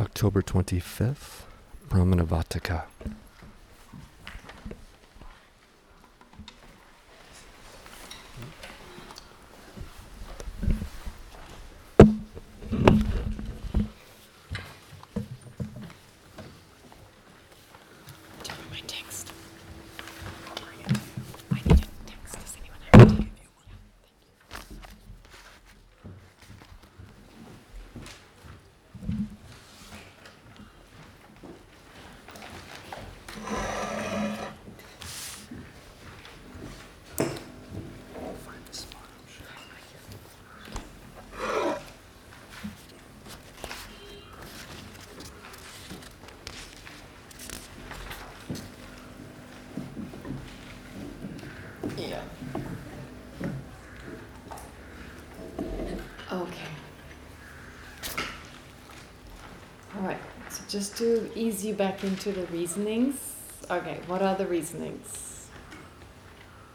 October 25th, Pramanavarttika. just to you back into the reasonings. Okay, what are the reasonings?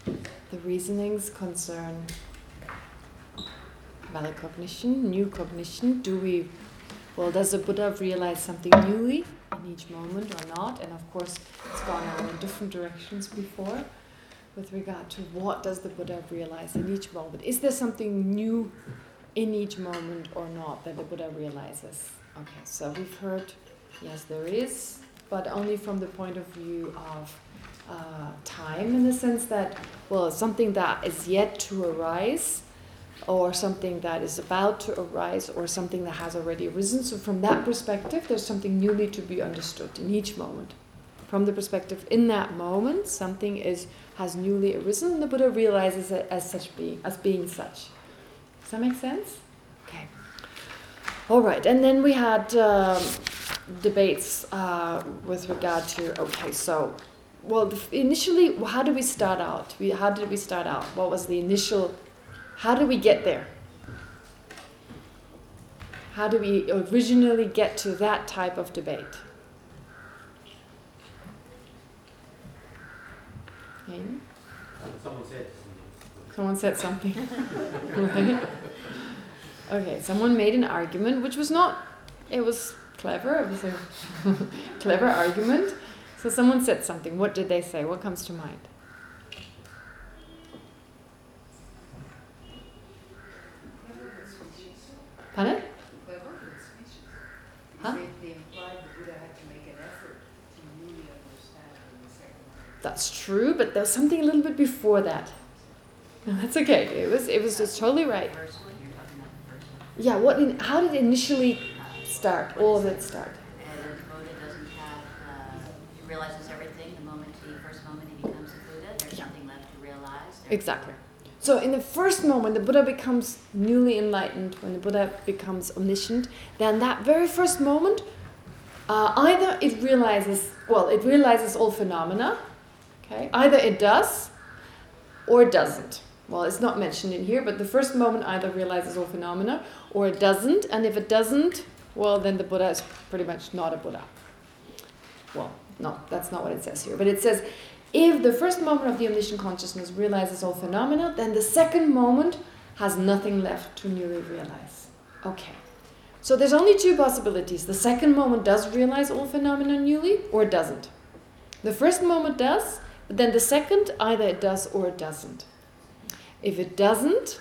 The reasonings concern valid cognition, new cognition. Do we, well, does the Buddha realize something newly in each moment or not? And of course, it's gone out in different directions before with regard to what does the Buddha realize in each moment. Is there something new in each moment or not that the Buddha realizes? Okay, so we've heard Yes, there is, but only from the point of view of uh, time in the sense that, well, something that is yet to arise or something that is about to arise or something that has already arisen. So from that perspective, there's something newly to be understood in each moment. From the perspective in that moment, something is has newly arisen and the Buddha realizes it as such being, as being such. Does that make sense? Okay. All right, and then we had um, debates uh, with regard to, okay, so, well, initially, how did we start out? We, how did we start out? What was the initial, how did we get there? How do we originally get to that type of debate? Someone said Someone said something. right? Okay, someone made an argument, which was not, it was clever. It was a clever argument. So someone said something. What did they say? What comes to mind? Pardon? Huh? That's true, but there's something a little bit before that. that's okay. It was it was just totally right. Yeah, what in, how did it initially start, all of it start. And the Buddha doesn't have, uh, he realizes everything the moment, the first moment he becomes a Buddha, there's yeah. something left to realize. Exactly. So in the first moment, the Buddha becomes newly enlightened, when the Buddha becomes omniscient, then that very first moment, uh, either it realizes, well, it realizes all phenomena, okay? Either it does, or it doesn't. Well, it's not mentioned in here, but the first moment either realizes all phenomena, or it doesn't, and if it doesn't, well, then the Buddha is pretty much not a Buddha. Well, no, that's not what it says here. But it says, if the first moment of the omniscient consciousness realizes all phenomena, then the second moment has nothing left to newly realize. Okay. So there's only two possibilities. The second moment does realize all phenomena newly, or it doesn't. The first moment does, but then the second, either it does or it doesn't. If it doesn't,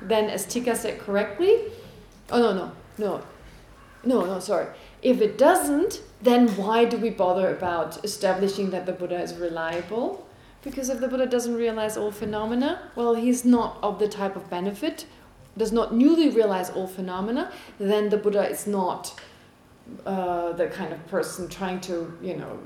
then as Tika said correctly, oh no, no, no, no, no, sorry. If it doesn't, then why do we bother about establishing that the Buddha is reliable? Because if the Buddha doesn't realize all phenomena, well, he's not of the type of benefit, does not newly realize all phenomena, then the Buddha is not uh, the kind of person trying to, you know,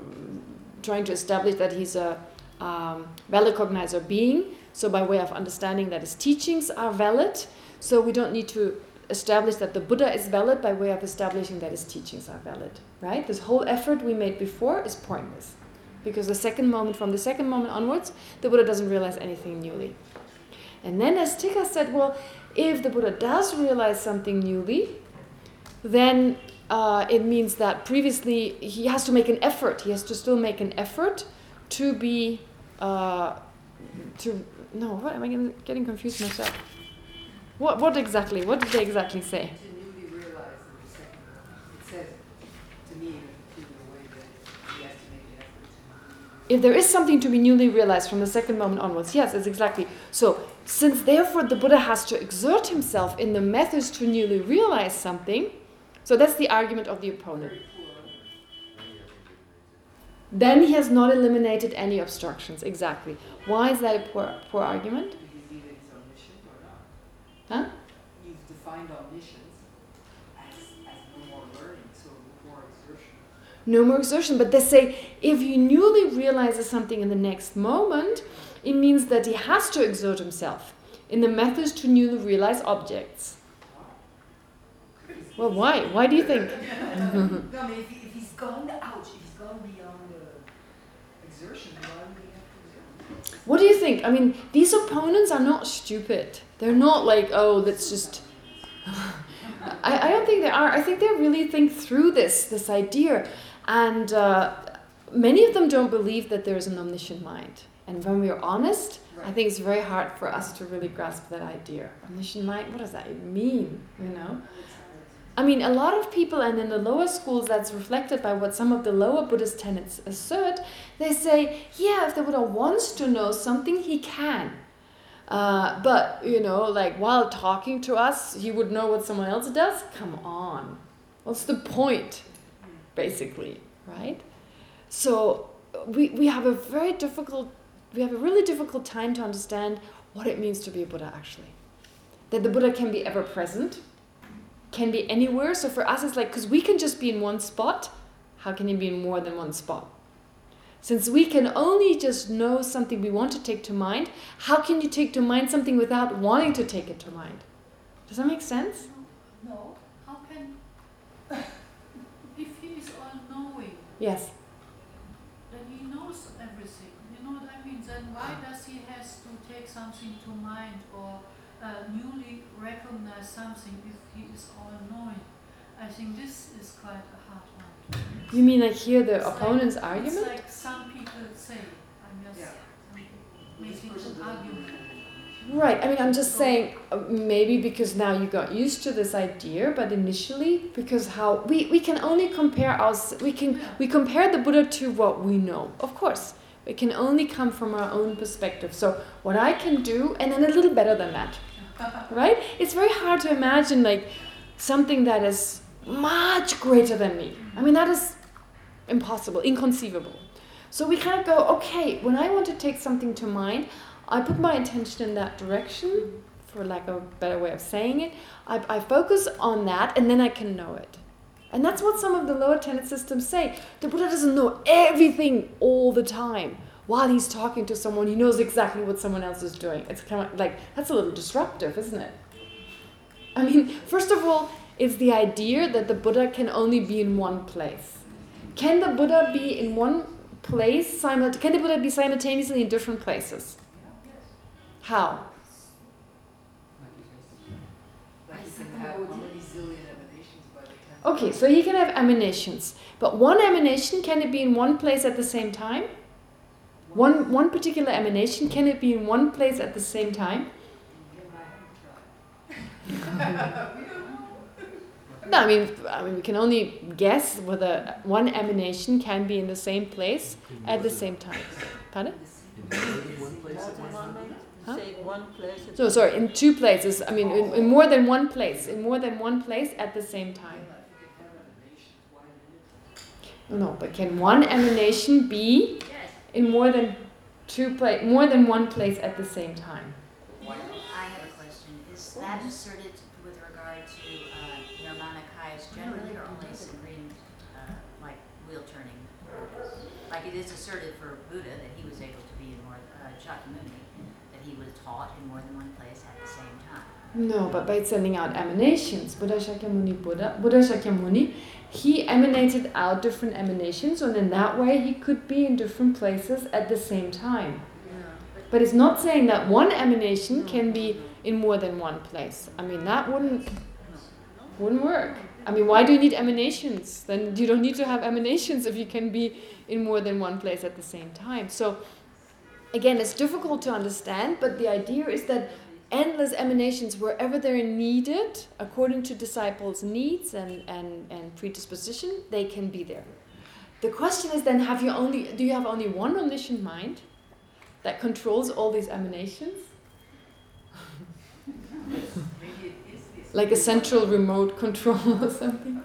trying to establish that he's a um, valid cognizer being. So by way of understanding that his teachings are valid, so we don't need to establish that the Buddha is valid by way of establishing that his teachings are valid, right? This whole effort we made before is pointless. Because the second moment, from the second moment onwards, the Buddha doesn't realize anything newly. And then as Tika said, well, if the Buddha does realize something newly, then uh, it means that previously he has to make an effort. He has to still make an effort to be, uh, to, no, what am I getting, getting confused myself? What, what exactly? What did they exactly say? If there is something to be newly realized from the second moment onwards, yes, it's exactly. So, since therefore the Buddha has to exert himself in the methods to newly realize something, so that's the argument of the opponent. Then he has not eliminated any obstructions, exactly. Why is that a poor, poor argument? Huh? You've defined omniscience as, as no more learning, so no more exertion. No more exertion. But they say if he newly realizes something in the next moment, it means that he has to exert himself in the methods to newly realize objects. Well, why? Why do you think? no, I mean, if, he, if he's gone, ouch, if he's gone beyond uh, exertion, why would he have to exert? What do you think? I mean, these opponents are not stupid. They're not like, oh, let's just... I, I don't think they are. I think they really think through this, this idea. And uh, many of them don't believe that there's an omniscient mind. And when we're honest, I think it's very hard for us to really grasp that idea. Omniscient mind, what does that mean, you know? I mean, a lot of people, and in the lower schools, that's reflected by what some of the lower Buddhist tenets assert, they say, yeah, if the Buddha wants to know something, he can. Uh, but, you know, like while talking to us, he would know what someone else does? Come on. What's the point, basically, right? So we, we have a very difficult, we have a really difficult time to understand what it means to be a Buddha, actually. That the Buddha can be ever present, can be anywhere. So for us, it's like, because we can just be in one spot, how can he be in more than one spot? Since we can only just know something we want to take to mind, how can you take to mind something without wanting to take it to mind? Does that make sense? No. How can, if he is all-knowing, Yes. then he knows everything. You know what I mean? Then why does he has to take something to mind or uh, newly recognize something if he is all-knowing? I think this is quite a hard one. You mean like hear the It's like- opponent's It's argument? like some people say. I'm just Yeah. making an argument. Right, I mean, I'm just saying, uh, maybe because now you got used to this idea, but initially, because how, we, we can only compare us, we can, we compare the Buddha to what we know, of course. It can only come from our own perspective. So what I can do, and then a little better than that, right? It's very hard to imagine like something that is much greater than me. I mean, that is impossible, inconceivable. So we kind of go, okay, when I want to take something to mind, I put my attention in that direction, for lack of a better way of saying it. I, I focus on that, and then I can know it. And that's what some of the lower tenet systems say. The Buddha doesn't know everything all the time. While he's talking to someone, he knows exactly what someone else is doing. It's kind of like, that's a little disruptive, isn't it? I mean, first of all, it's the idea that the Buddha can only be in one place. Can the Buddha be in one place, can the Buddha be simultaneously in different places? How? Okay, so he can have emanations. But one emanation, can it be in one place at the same time? One one particular emanation, can it be in one place at the same time? No, I mean, I mean, we can only guess whether one emanation can be in the same place at the same time. Pardon? Huh? So sorry, in two places. I mean, in, in more than one place. In more than one place at the same time. No, but can one emanation be in more than two place, more than one place at the same time? I have a question. Is that asserted with regard to uh, Nirmanakayas generally or only supreme, uh, like wheel turning? Like it is asserted for Buddha that he was able to be in more, uh, Shakyamuni, that he was taught in more than one place at the same time. No, but by sending out emanations, Buddha Shakyamuni Buddha, Buddha Shakyamuni, he emanated out different emanations, and in that way he could be in different places at the same time. But it's not saying that one emanation can be in more than one place. I mean, that wouldn't wouldn't work. I mean, why do you need emanations? Then you don't need to have emanations if you can be in more than one place at the same time. So, again, it's difficult to understand, but the idea is that endless emanations, wherever they're needed, according to disciples' needs and, and, and predisposition, they can be there. The question is then, have you only do you have only one omniscient mind that controls all these emanations? Like a central remote control or something?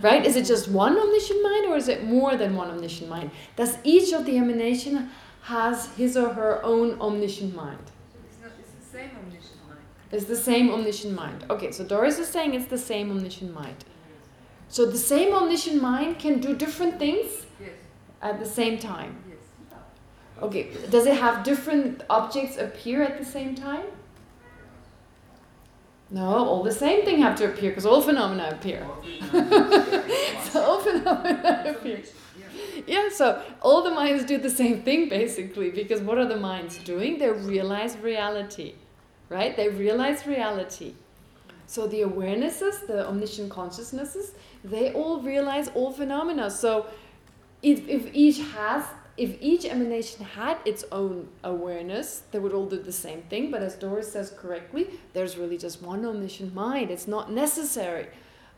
Right? Is it just one omniscient mind or is it more than one omniscient mind? Does each of the emanation has his or her own omniscient mind? It's not. It's the same omniscient mind. It's the same omniscient mind. Okay, so Doris is saying it's the same omniscient mind. So the same omniscient mind can do different things Yes. at the same time. Yes. Okay, does it have different objects appear at the same time? No, all the same thing have to appear because all phenomena appear. so all phenomena appear. Yeah. So all the minds do the same thing basically because what are the minds doing? They realize reality, right? They realize reality. So the awarenesses, the omniscient consciousnesses, they all realize all phenomena. So if, if each has, if each emanation had its own awareness, they would all do the same thing. But as Doris says correctly, there's really just one omniscient mind. It's not necessary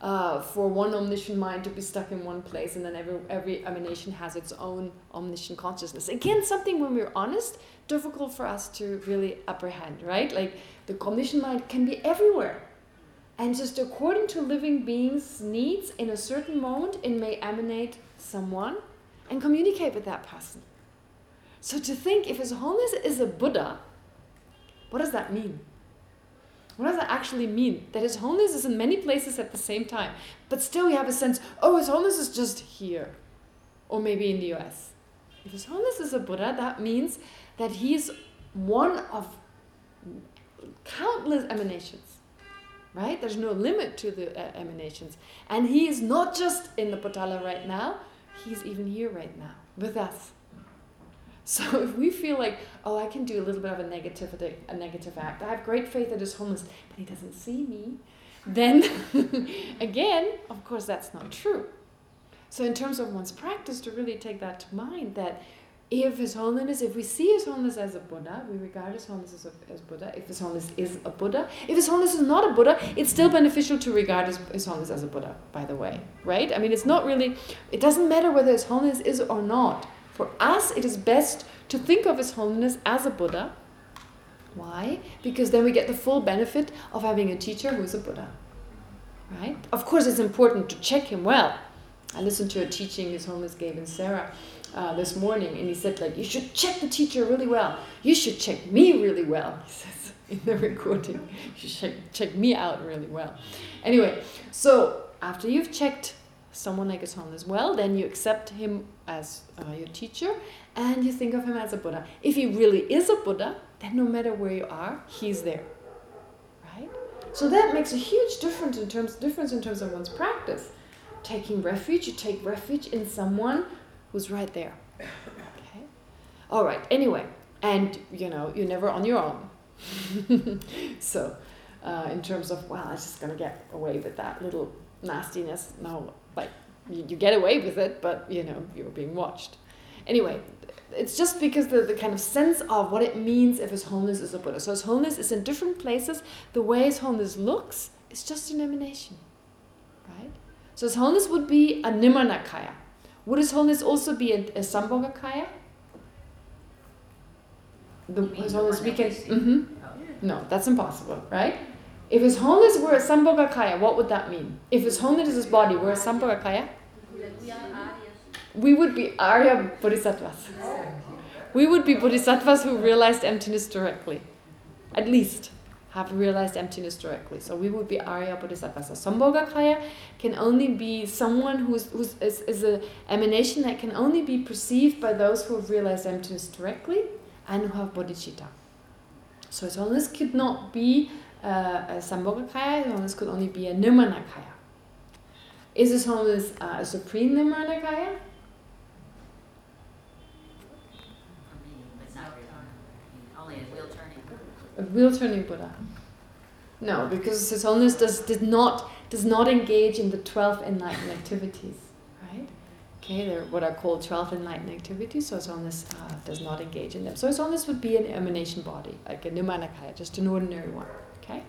uh, for one omniscient mind to be stuck in one place and then every, every emanation has its own omniscient consciousness. Again, something when we're honest, difficult for us to really apprehend, right? Like the omniscient mind can be everywhere. And just according to living beings' needs, in a certain moment, it may emanate someone and communicate with that person. So to think if His Holiness is a Buddha, what does that mean? What does that actually mean? That His Holiness is in many places at the same time, but still we have a sense, oh, His Holiness is just here, or maybe in the US. If His Holiness is a Buddha, that means that He's one of countless emanations right? There's no limit to the uh, emanations. And he is not just in the Potala right now, he's even here right now with us. So if we feel like, oh, I can do a little bit of a negative, a negative act, I have great faith that his Holiness, but he doesn't see me, then again, of course, that's not true. So in terms of one's practice, to really take that to mind, that if His Holiness, if we see His Holiness as a Buddha, we regard His Holiness as, a, as Buddha, if His Holiness is a Buddha, if His Holiness is not a Buddha, it's still beneficial to regard His, His Holiness as a Buddha, by the way, right? I mean, it's not really, it doesn't matter whether His Holiness is or not. For us, it is best to think of His Holiness as a Buddha. Why? Because then we get the full benefit of having a teacher who is a Buddha, right? Of course, it's important to check him well. I listened to a teaching His Holiness gave in Sarah, uh, this morning, and he said, like, you should check the teacher really well. You should check me really well, he says in the recording. You should check, check me out really well. Anyway, so after you've checked someone like His as well, then you accept him as uh, your teacher, and you think of him as a Buddha. If he really is a Buddha, then no matter where you are, he's there, right? So that makes a huge difference in terms difference in terms of one's practice. Taking refuge, you take refuge in someone who's right there. Okay. All right. Anyway, and you know you're never on your own. so, uh, in terms of well, I'm just gonna get away with that little nastiness. No, like you, you get away with it, but you know you're being watched. Anyway, it's just because the, the kind of sense of what it means if His Holiness is a Buddha. So His Holiness is in different places. The way His Holiness looks is just an emanation, right? So His Holiness would be a Nirmanakaya. Would His Holiness also be a, a Sambhogakaya? The, His Holiness one we that can... we mhm. No, that's impossible, right? If His Holiness were a Sambhogakaya, what would that mean? If His Holiness is His body were a Sambhogakaya, we would be Arya Bodhisattvas. We would be Bodhisattvas who realized emptiness directly. At least have realized emptiness directly. So we would be Arya Bodhisattvas. A Sambhogakaya can only be someone who's, who's is, is an emanation that can only be perceived by those who have realized emptiness directly and who have bodhicitta. So His Holiness could not be uh, a Sambhogakaya, His Holiness could only be a Nirmanakaya. Is His Holiness uh, a Supreme Nirmanakaya? For me, but not really. Only a wheel turning. A wheel turning Buddha. No, because His Holiness does did not does not engage in the twelve enlightened activities, right? Okay, they're what are called twelve enlightened activities. So His Holiness uh, does not engage in them. So His Holiness would be an emanation body, like a Nirmanakaya, just an ordinary one. Okay.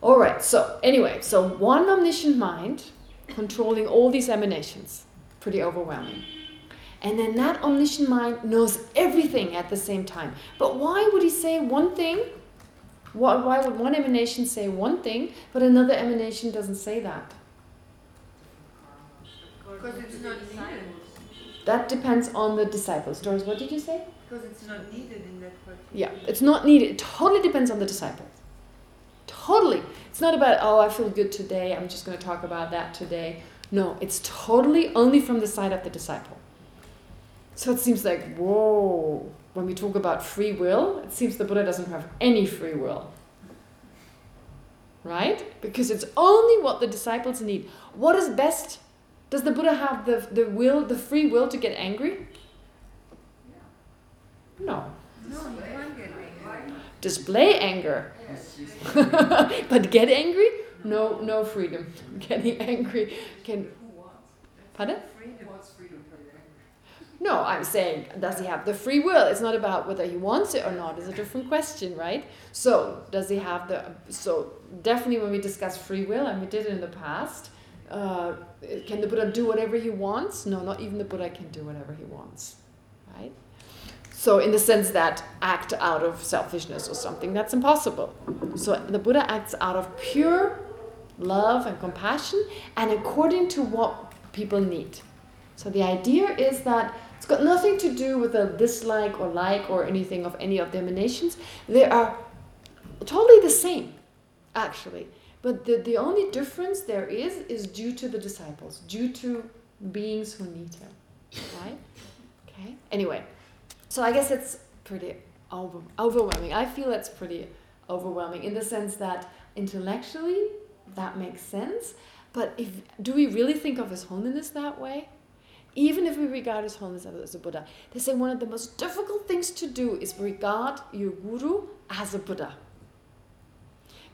All right. So anyway, so one omniscient mind controlling all these emanations pretty overwhelming. And then that omniscient mind knows everything at the same time. But why would he say one thing? Why, why would one emanation say one thing, but another emanation doesn't say that? Because it's not needed. That depends on the disciples. Doris, what did you say? Because it's not needed in that particular. Yeah, it's not needed. It totally depends on the disciples. Totally. It's not about, oh, I feel good today. I'm just going to talk about that today. No, it's totally only from the side of the disciple. So it seems like, whoa, when we talk about free will, it seems the Buddha doesn't have any free will. Right? Because it's only what the disciples need. What is best? Does the Buddha have the, the will, the free will to get angry? No. No. Display anger. but get angry? No, no freedom. Getting angry can... Pardon? Freedom. No, I'm saying, does he have the free will? It's not about whether he wants it or not. It's a different question, right? So, does he have the... So, definitely when we discuss free will, and we did it in the past, uh, can the Buddha do whatever he wants? No, not even the Buddha can do whatever he wants, right? So in the sense that act out of selfishness or something, that's impossible. So the Buddha acts out of pure love and compassion and according to what people need. So the idea is that it's got nothing to do with a dislike or like or anything of any of the emanations. They are totally the same, actually. But the, the only difference there is, is due to the disciples, due to beings who need him. Right? Okay? Anyway, so I guess it's pretty over, overwhelming. I feel it's pretty overwhelming in the sense that intellectually that makes sense. But if do we really think of His Holiness that way? Even if we regard His Holiness as a Buddha, they say one of the most difficult things to do is regard your Guru as a Buddha.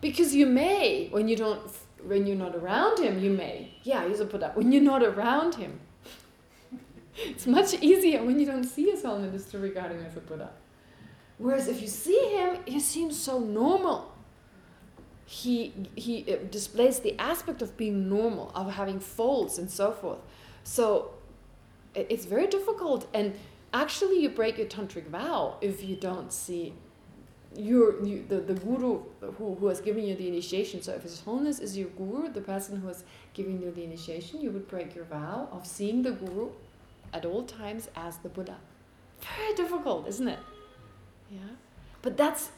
Because you may, when you don't, when you're not around him, you may. Yeah, he's a Buddha. When you're not around him, it's much easier when you don't see his holiness to regard him as a Buddha. Whereas if you see him, he seems so normal. He he uh, displays the aspect of being normal, of having folds and so forth. So it's very difficult. And actually, you break your tantric vow if you don't see your you, the the guru who who has given you the initiation. So if His Holiness is your guru, the person who has given you the initiation, you would break your vow of seeing the guru at all times as the Buddha. Very difficult, isn't it? Yeah, but that's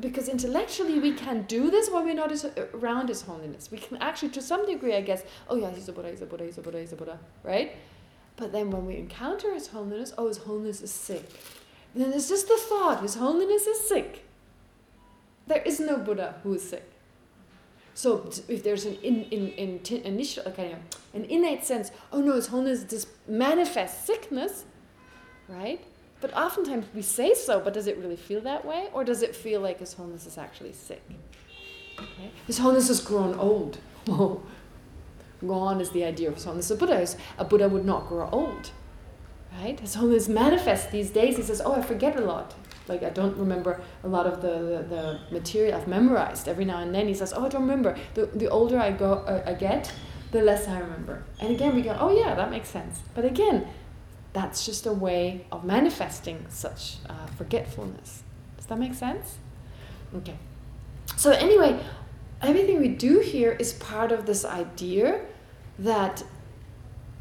because intellectually we can do this when we're not as, uh, around His Holiness. We can actually, to some degree, I guess, oh yeah, he's a Buddha, he's a Buddha, he's a Buddha, he's a Buddha, right? But then when we encounter His Holiness, oh, His Holiness is sick. then there's just the thought, His Holiness is sick. There is no Buddha who is sick. So if there's an in, in, in, initial, of an innate sense, oh no, His Holiness just manifests sickness, right? But oftentimes we say so, but does it really feel that way? Or does it feel like His Holiness is actually sick? Okay? His Holiness has grown old. Whoa. Gone is the idea of Holiness. A Buddha, is, a Buddha would not grow old. Right? His Holiness manifests these days. He says, oh, I forget a lot. Like, I don't remember a lot of the, the, the material I've memorized. Every now and then he says, oh, I don't remember. The, the older I, go, uh, I get, the less I remember. And again, we go, oh yeah, that makes sense. But again, that's just a way of manifesting such uh, forgetfulness. Does that make sense? Okay. So anyway, everything we do here is part of this idea that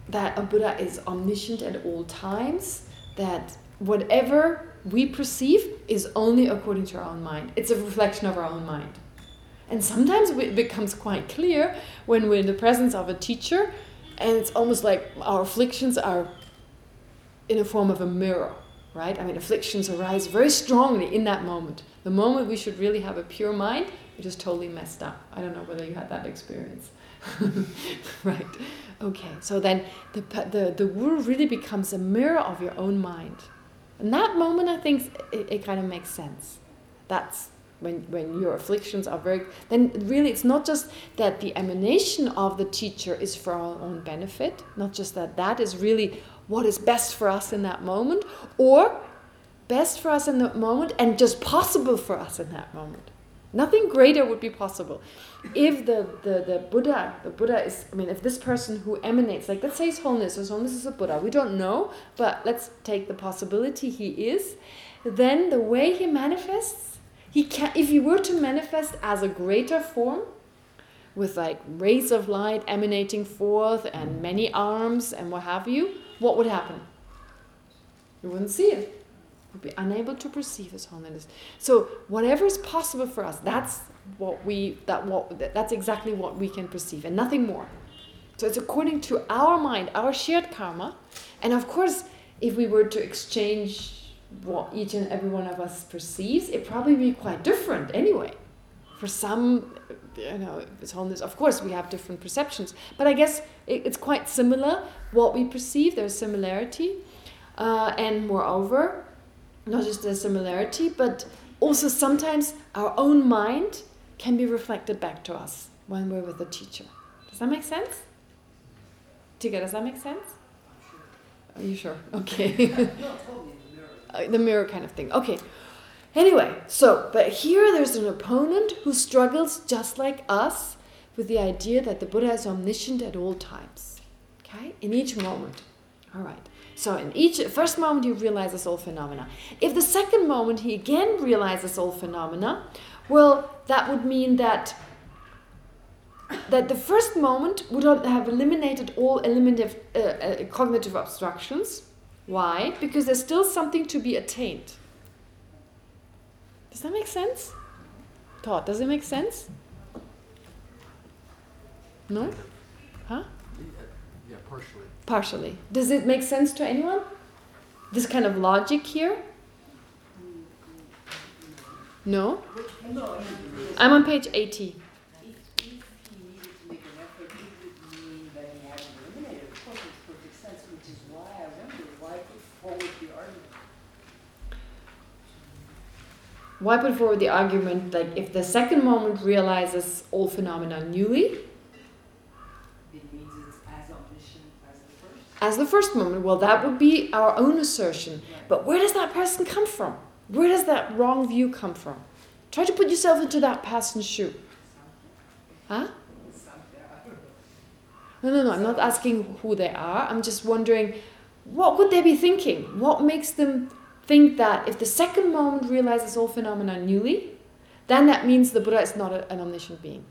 that a Buddha is omniscient at all times, that whatever we perceive is only according to our own mind. It's a reflection of our own mind. And sometimes it becomes quite clear when we're in the presence of a teacher and it's almost like our afflictions are in a form of a mirror, right? I mean, afflictions arise very strongly in that moment. The moment we should really have a pure mind, just totally messed up. I don't know whether you had that experience. right. Okay, so then the, the, the world really becomes a mirror of your own mind. In that moment, I think it, it kind of makes sense. That's when when your afflictions are very then really it's not just that the emanation of the teacher is for our own benefit not just that that is really what is best for us in that moment or best for us in that moment and just possible for us in that moment Nothing greater would be possible. If the, the, the Buddha, the Buddha is, I mean, if this person who emanates, like let's say His Holiness, His Holiness is a Buddha, we don't know, but let's take the possibility he is, then the way he manifests, he can, if he were to manifest as a greater form, with like rays of light emanating forth and many arms and what have you, what would happen? You wouldn't see it. You'd be unable to perceive His Holiness. So whatever is possible for us, that's what we that what that's exactly what we can perceive and nothing more. So it's according to our mind, our shared karma, and of course, if we were to exchange what each and every one of us perceives, it probably be quite different anyway. For some, you know, His Holiness, of course, we have different perceptions, but I guess it, it's quite similar what we perceive. There's similarity, uh, and moreover, not just the similarity, but also sometimes our own mind can be reflected back to us when we're with the teacher. Does that make sense? Tika, does that make sense? Are you sure? Okay. No, totally, the mirror. Uh, the mirror kind of thing. Okay. Anyway, so, but here there's an opponent who struggles just like us with the idea that the Buddha is omniscient at all times. Okay? In each moment. All right. So in each first moment he realizes all phenomena. If the second moment he again realizes all phenomena, well, that would mean that that the first moment would have eliminated all eliminative, uh, uh, cognitive obstructions. Why? Because there's still something to be attained. Does that make sense? Todd, does it make sense? No? Huh? Yeah, partially. Partially. Does it make sense to anyone? This kind of logic here? No? I'm on page 80. if, if he needed to make an effort, it would mean that he hadn't eliminated. Of course, makes perfect sense, which is why put forward the argument. Why put forward the argument like if the second moment realizes all phenomena newly, It means it's as omniscient as the first. As the first moment, well that would be our own assertion. But where does that person come from? Where does that wrong view come from? Try to put yourself into that person's shoe. Huh? No, no, no, I'm not asking who they are. I'm just wondering, what would they be thinking? What makes them think that if the second moment realizes all phenomena newly, then that means the Buddha is not an omniscient being.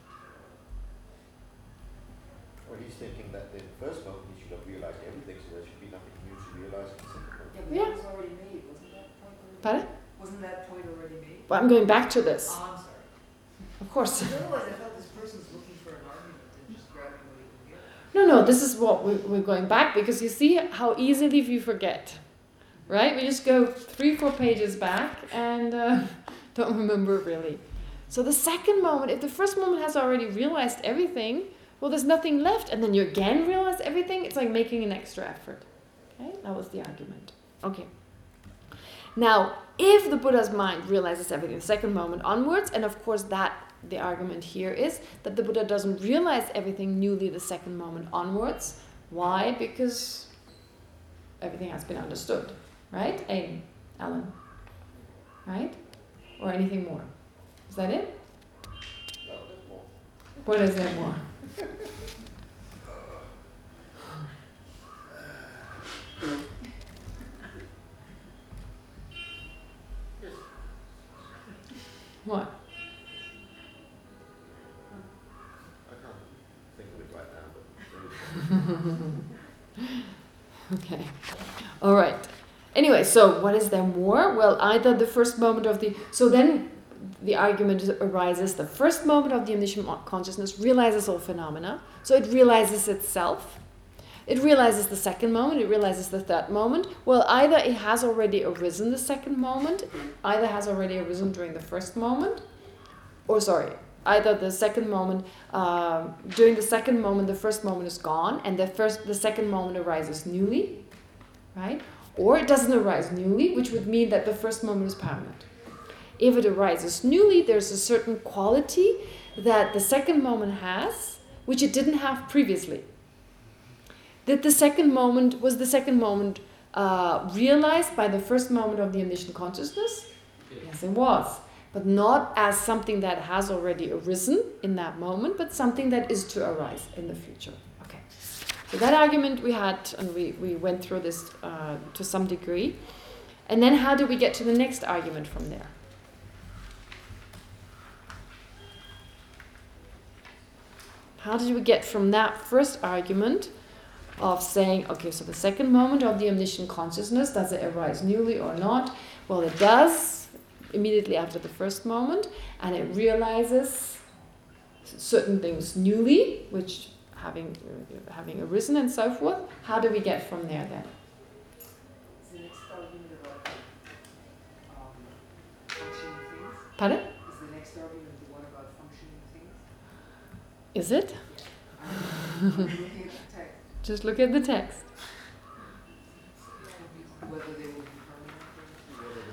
Or he's thinking that in the first moment he should have realized everything, so there should be nothing new to realize in the second moment. Yeah, but Yeah. that was already made, wasn't that point already? Pardon? Wasn't that point already made? But I'm going back to this, Oh, I'm sorry. of course. Otherwise, I thought this person's looking for an argument and just grabbing what he. No, no, this is what we, we're going back because you see how easily we forget, right? We just go three, four pages back and uh, don't remember really. So the second moment, if the first moment has already realized everything, well, there's nothing left, and then you again realize everything. It's like making an extra effort. Okay, that was the argument. Okay. Now, if the Buddha's mind realizes everything the second moment onwards, and of course that the argument here is that the Buddha doesn't realize everything newly the second moment onwards. Why? Because everything has been understood, right? Aiden, Alan, right? Or anything more? Is that it? No, there's more. What is there more? What? I can't think of it right now, but Okay. All right. Anyway, so what is there more? Well, either the first moment of the... So then the argument arises, the first moment of the omniscient consciousness realizes all phenomena. So it realizes itself. It realizes the second moment, it realizes the third moment. Well, either it has already arisen the second moment, either has already arisen during the first moment, or sorry, either the second moment, um, during the second moment, the first moment is gone, and the first, the second moment arises newly, right? Or it doesn't arise newly, which would mean that the first moment is permanent. If it arises newly, there's a certain quality that the second moment has, which it didn't have previously. Did the second moment, was the second moment uh, realized by the first moment of the omniscient consciousness? Yes, it was. but not as something that has already arisen in that moment, but something that is to arise in the future. Okay. So that argument we had, and we, we went through this uh, to some degree. And then how do we get to the next argument from there? How did we get from that first argument of saying, okay, so the second moment of the omniscient consciousness, does it arise newly or not? Well, it does immediately after the first moment, and it realizes certain things newly, which having uh, having arisen and so forth. How do we get from there then? Is the next argument about functioning things? Pardon? Is the next argument the one about functioning things? Is it? I'm looking at the text, Just look at the text.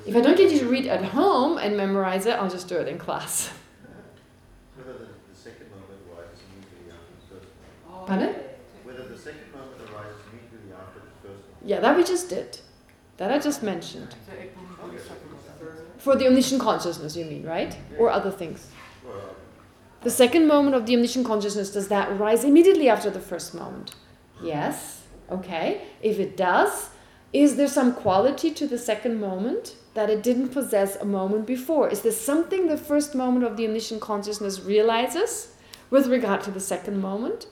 If I don't get you to read at home and memorize it, I'll just do it in class. Pardon? yeah. Whether the second moment arises immediately after the first moment. Yeah, that we just did. That I just mentioned. For the omniscient consciousness, you mean, right? Or other things. The second moment of the omniscient consciousness, does that rise immediately after the first moment? Yes. Okay. If it does, is there some quality to the second moment that it didn't possess a moment before? Is there something the first moment of the omniscient consciousness realizes with regard to the second moment?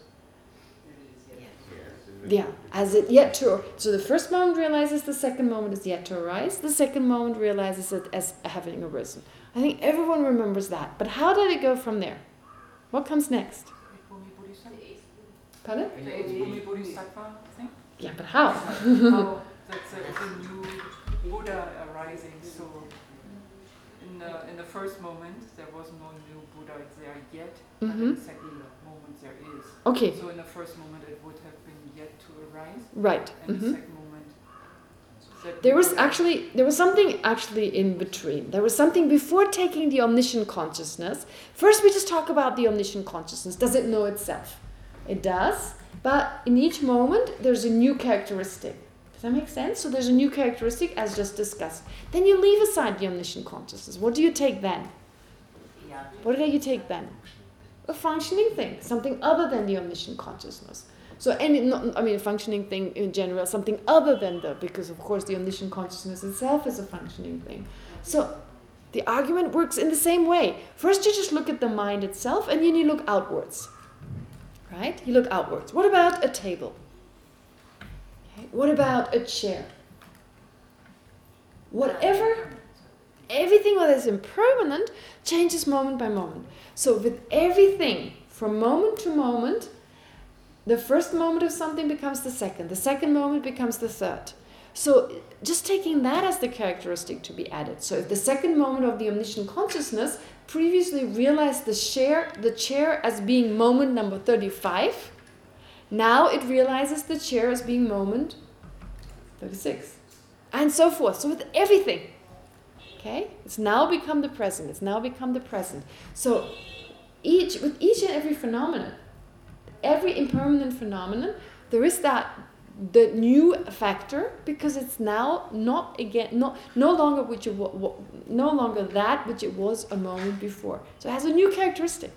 Yeah, as it yet to so the first moment realizes the second moment is yet to arise. The second moment realizes it as having arisen. I think everyone remembers that. But how did it go from there? What comes next? Pardon? The Bhumi Bodhisattva thing? Yeah, but how? How that's a, a new Buddha arising. So in the in the first moment there was no new Buddha there yet, but in Mhm. the second moment there is. Okay, So in the first moment it would have been yet to arise, right. and the mhm. second moment There was actually there was something actually in between. There was something before taking the omniscient consciousness. First, we just talk about the omniscient consciousness. Does it know itself? It does, but in each moment there's a new characteristic. Does that make sense? So there's a new characteristic as just discussed. Then you leave aside the omniscient consciousness. What do you take then? What do you take then? A functioning thing, something other than the omniscient consciousness. So any, not, I mean, a functioning thing in general, something other than the, because of course the omniscient consciousness itself is a functioning thing. So the argument works in the same way. First you just look at the mind itself and then you look outwards. Right? You look outwards. What about a table? Okay. What about a chair? Whatever everything that is impermanent changes moment by moment. So with everything, from moment to moment, the first moment of something becomes the second, the second moment becomes the third. So just taking that as the characteristic to be added. So if the second moment of the omniscient consciousness previously realized the chair, the chair as being moment number 35, now it realizes the chair as being moment 36. And so forth. So with everything. Okay? It's now become the present. It's now become the present. So each with each and every phenomenon, every impermanent phenomenon, there is that the new factor because it's now not again not no longer which it wa- wa- no longer that which it was a moment before. So it has a new characteristic.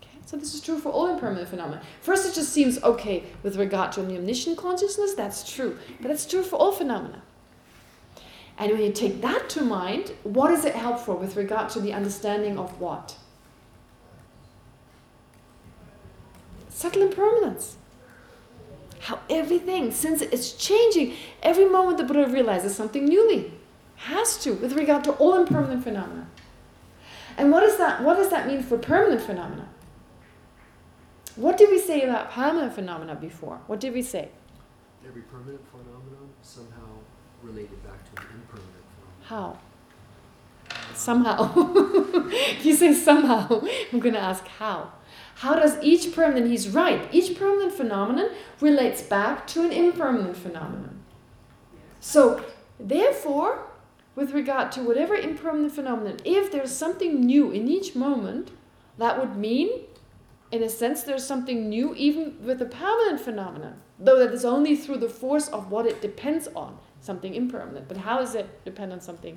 Okay? So this is true for all impermanent phenomena. First it just seems okay with regard to the omniscient consciousness, that's true. But that's true for all phenomena. And when you take that to mind, what is it helpful with regard to the understanding of what? Subtle impermanence. How everything, since it's changing, every moment the Buddha realizes something newly. Has to, with regard to all impermanent phenomena. And what is that? What does that mean for permanent phenomena? What did we say about permanent phenomena before? What did we say? Every permanent phenomenon somehow related back to an impermanent phenomenon. How? Somehow. if you say somehow, I'm going to ask how. How does each permanent, he's right, each permanent phenomenon relates back to an impermanent phenomenon. So, therefore, with regard to whatever impermanent phenomenon, if there's something new in each moment, that would mean, in a sense, there's something new even with a permanent phenomenon, though that is only through the force of what it depends on, something impermanent. But how does it depend on something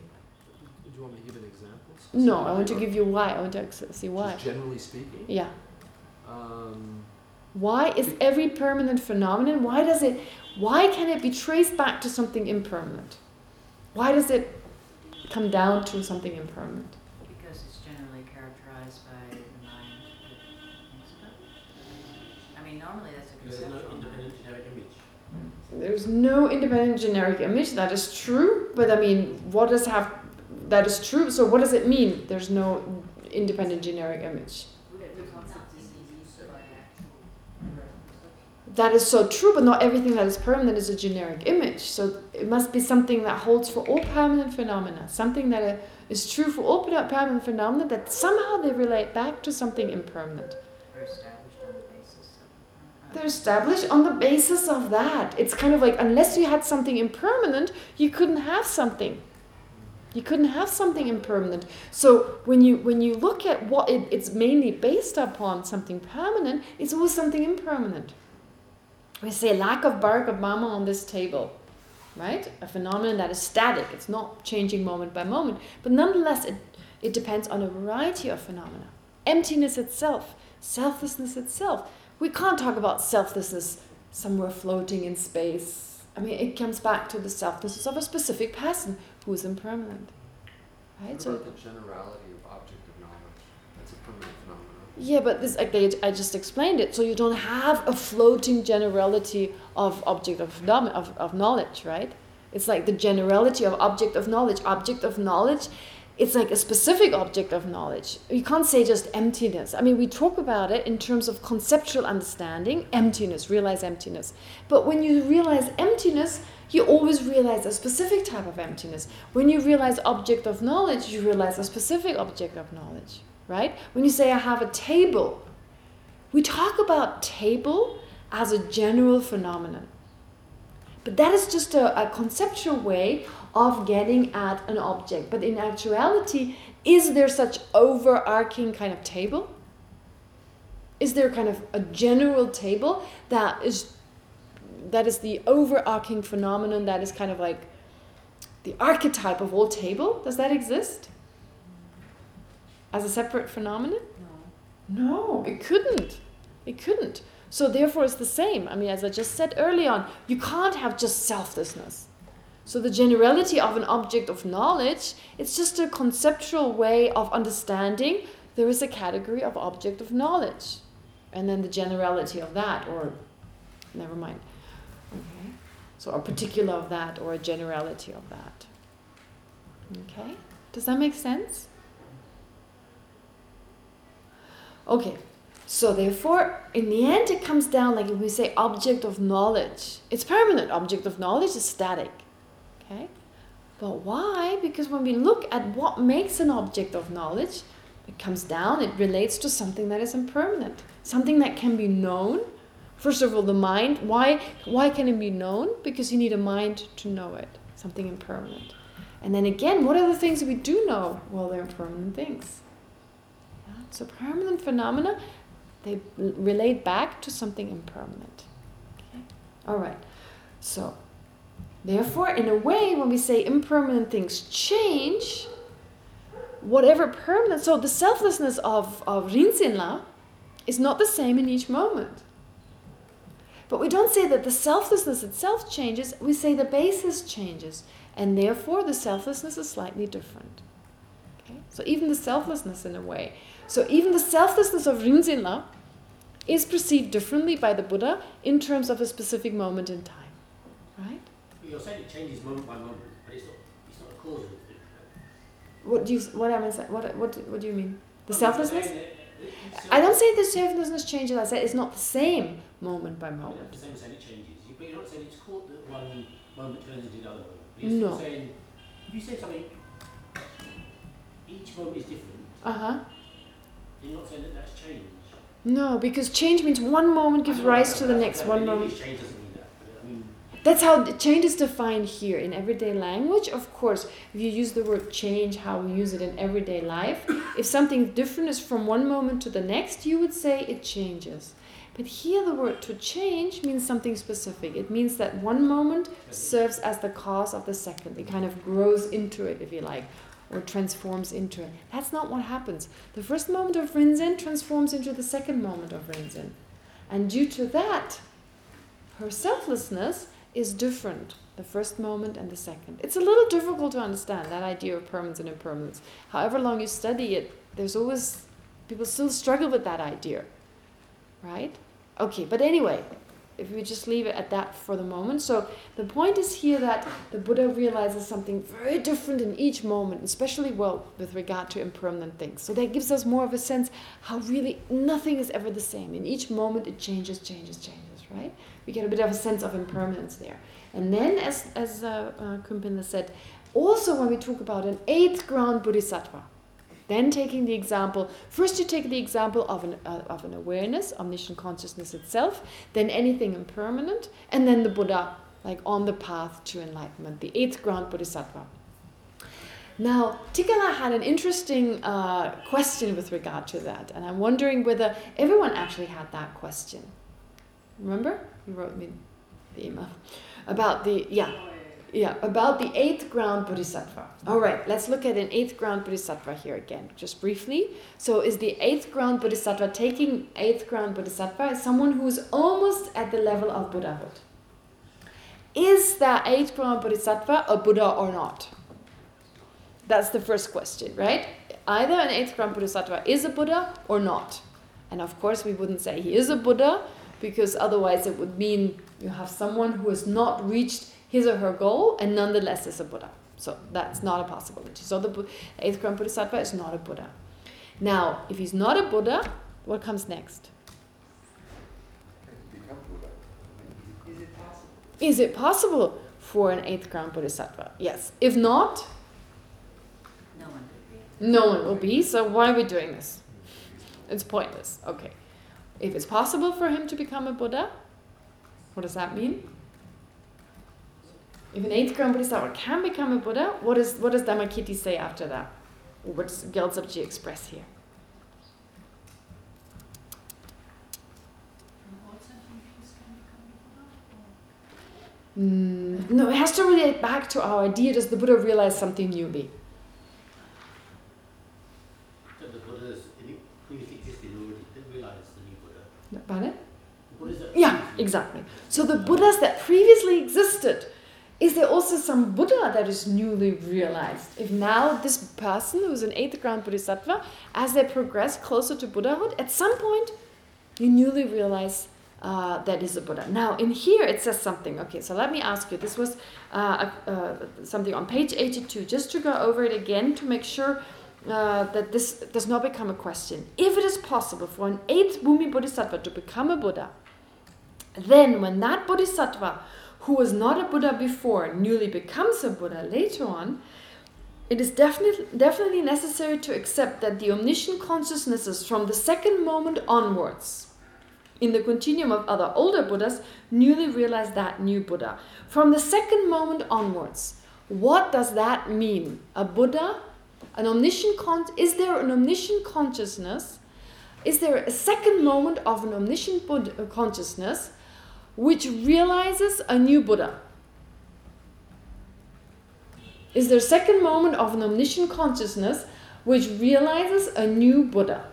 Do you want me to give an example? No, I want to give you why. I want to see why. Just generally speaking? Yeah. Um, Why is every permanent phenomenon, why does it, why can it be traced back to something impermanent? Why does it come down to something impermanent? Because it's generally characterized by the mind that thinks about it. I mean, normally that's a There's no conceptual independent generic image. There's no independent generic image, that is true, but I mean, what does have, that is true, so what does it mean, there's no independent generic image? That is so true, but not everything that is permanent is a generic image. So it must be something that holds for all permanent phenomena, something that uh, true for all per- permanent phenomena that somehow they relate back to something impermanent. Or established on the basis of. They're established on the basis of that. It's kind of like unless you had something impermanent, you couldn't have something. You couldn't have something impermanent. So when you when you look at what it, it's mainly based upon, something permanent, it's always something impermanent. We say lack of bark of mama on this table, right? A phenomenon that is static. It's not changing moment by moment, but nonetheless, it it depends on a variety of phenomena. Emptiness itself, selflessness itself. We can't talk about selflessness somewhere floating in space. I mean, it comes back to the selflessness of a specific person who is impermanent. Right? what So about the generality of objective knowledge? That's a permanent phenomenon. Yeah, but this again, I just explained it. So you don't have a floating generality of object of, of of knowledge, right? It's like the generality of object of knowledge. Object of knowledge, it's like a specific object of knowledge. You can't say just emptiness. I mean, we talk about it in terms of conceptual understanding, emptiness, realize emptiness. But when you realize emptiness, you always realize a specific type of emptiness. When you realize object of knowledge, you realize a specific object of knowledge, right? When you say I have a table, we talk about table as a general phenomenon. But that is just a, a conceptual way of getting at an object. But in actuality, is there such overarching kind of table? Is there kind of a general table that is that is the overarching phenomenon that is kind of like the archetype of all table? Does that exist? As a separate phenomenon? No. No, it couldn't. It couldn't. So therefore it's the same. I mean, as I just said early on, you can't have just selflessness. So the generality of an object of knowledge, it's just a conceptual way of understanding there is a category of object of knowledge. And then the generality of that, or never mind. Okay. So a particular of that or a generality of that. Okay? Does that make sense? Okay, so therefore, in the end, it comes down like if we say object of knowledge. It's permanent. Object of knowledge is static. Okay? But why? Because when we look at what makes an object of knowledge, it comes down, it relates to something that is impermanent. Something that can be known. First of all, the mind. Why, why can it be known? Because you need a mind to know it. Something impermanent. And then again, what are the things we do know? Well, they're impermanent things. So permanent phenomena, they relate back to something impermanent. Okay? All right. So, therefore, in a way, when we say impermanent things change, whatever permanent, so the selflessness of, of Rinzinla is not the same in each moment. But we don't say that the selflessness itself changes, we say the basis changes. And therefore, the selflessness is slightly different. Okay? So even the selflessness in a way. So even the selflessness of Rinzinla is perceived differently by the Buddha in terms of a specific moment in time. Right? You're saying it changes moment by moment, but it's not, it's not a causal thing. What do you what am I saying? What what what do you mean? The you're selflessness? saying that- that I don't say the selflessness changes. I say it's not the same moment by moment. not saying it changes, You- but you're not saying it's caught that one moment turns into another other moment. You're No. saying, if you say something, each moment is different, Uh huh. You're not saying that that's change. No, because change means one moment gives rise to the next one moment. Change doesn't mean that. I mean, That's how change is defined here in everyday language. Of course, if you use the word change, how we use it in everyday life, if something different is from one moment to the next, you would say it changes. But here the word to change means something specific. It means that one moment serves as the cause of the second. It kind of grows into it, if you like. Or transforms into it. That's not what happens. The first moment of Rinzin transforms into the second moment of Rinzin. And due to that, her selflessness is different, the first moment and the second. It's a little difficult to understand, that idea of permanence and impermanence. However long you study it, there's always, people still struggle with that idea, right? Okay, but anyway, if we just leave it at that for the moment. So the point is here that the Buddha realizes something very different in each moment, especially, well, with regard to impermanent things. So that gives us more of a sense how really nothing is ever the same. In each moment it changes, changes, changes, right? We get a bit of a sense of impermanence there. And then, as, as uh, uh, said, also when we talk about an eighth ground bodhisattva, then taking the example, first you take the example of an, uh, of an awareness, omniscient consciousness itself, then anything impermanent, and then the Buddha, like on the path to enlightenment, the eighth ground bodhisattva. Now, Tikala had an interesting uh, question with regard to that, and I'm wondering whether everyone actually had that question. Remember? You wrote me the email about the, yeah, yeah, about the eighth ground bodhisattva. All right, let's look at an eighth ground bodhisattva here again, just briefly. So is the eighth ground bodhisattva, taking eighth ground bodhisattva, is someone who is almost at the level of Buddhahood. Is that eighth ground bodhisattva a Buddha or not? That's the first question, right? Either an eighth ground bodhisattva is a Buddha or not. And of course we wouldn't say he is a Buddha, because otherwise it would mean you have someone who has not reached his or her goal and nonetheless is a Buddha. So that's not a possibility. So the eighth ground Bodhisattva is not a Buddha. Now, if he's not a Buddha, what comes next? Is it possible? Is it possible for an eighth ground Bodhisattva? Yes. If not, No one no one will be. So why are we doing this? It's pointless. Okay. If it's possible for him to become a Buddha, what does that mean? If an eighth ground Bodhisattva can become a Buddha, what, is, what does Dharmakirti say after that? What does Gyaltsabji express here? From all sentient beings can become a Buddha? Mm, no, it has to relate back to our idea, does the Buddha realize something newly? That the Buddhas in- previously existed already didn't realize the new Buddha. About it? The Buddhas that Yeah, exactly. So the Buddhas that previously existed, is there also some Buddha that is newly realized? If now this person who's an eighth ground Bodhisattva, as they progress closer to Buddhahood, at some point you newly realize uh, that is a Buddha. Now in here it says something. Okay, so let me ask you. This was uh, uh, something on page 82. Just to go over it again to make sure uh, that this does not become a question. If it is possible for an eighth Bhumi Bodhisattva to become a Buddha, then when that Bodhisattva, who was not a Buddha before, newly becomes a Buddha later on, it is definitely, definitely necessary to accept that the omniscient consciousnesses from the second moment onwards, in the continuum of other older Buddhas, newly realize that new Buddha. From the second moment onwards, what does that mean? A Buddha, an omniscient con is there an omniscient consciousness? Is there a second moment of an omniscient Buddha uh, consciousness which realizes a new Buddha? Is there a second moment of an omniscient consciousness which realizes a new Buddha?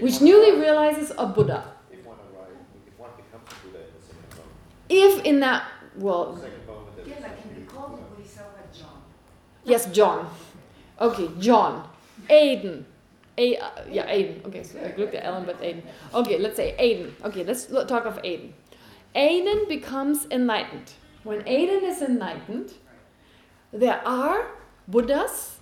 Which newly realizes a Buddha? If one arrives, if one becomes a Buddha in the second moment, If in that, well, the second moment there Yeah, like a can new be called a Bodhisattva John. yes, John. Okay, John. Aiden. A, uh, yeah, Aiden. Okay, so I looked at Ellen, but Aiden. Okay, let's say Aiden. Okay, let's talk of Aiden. Aiden becomes enlightened. When Aiden is enlightened, there are Buddhas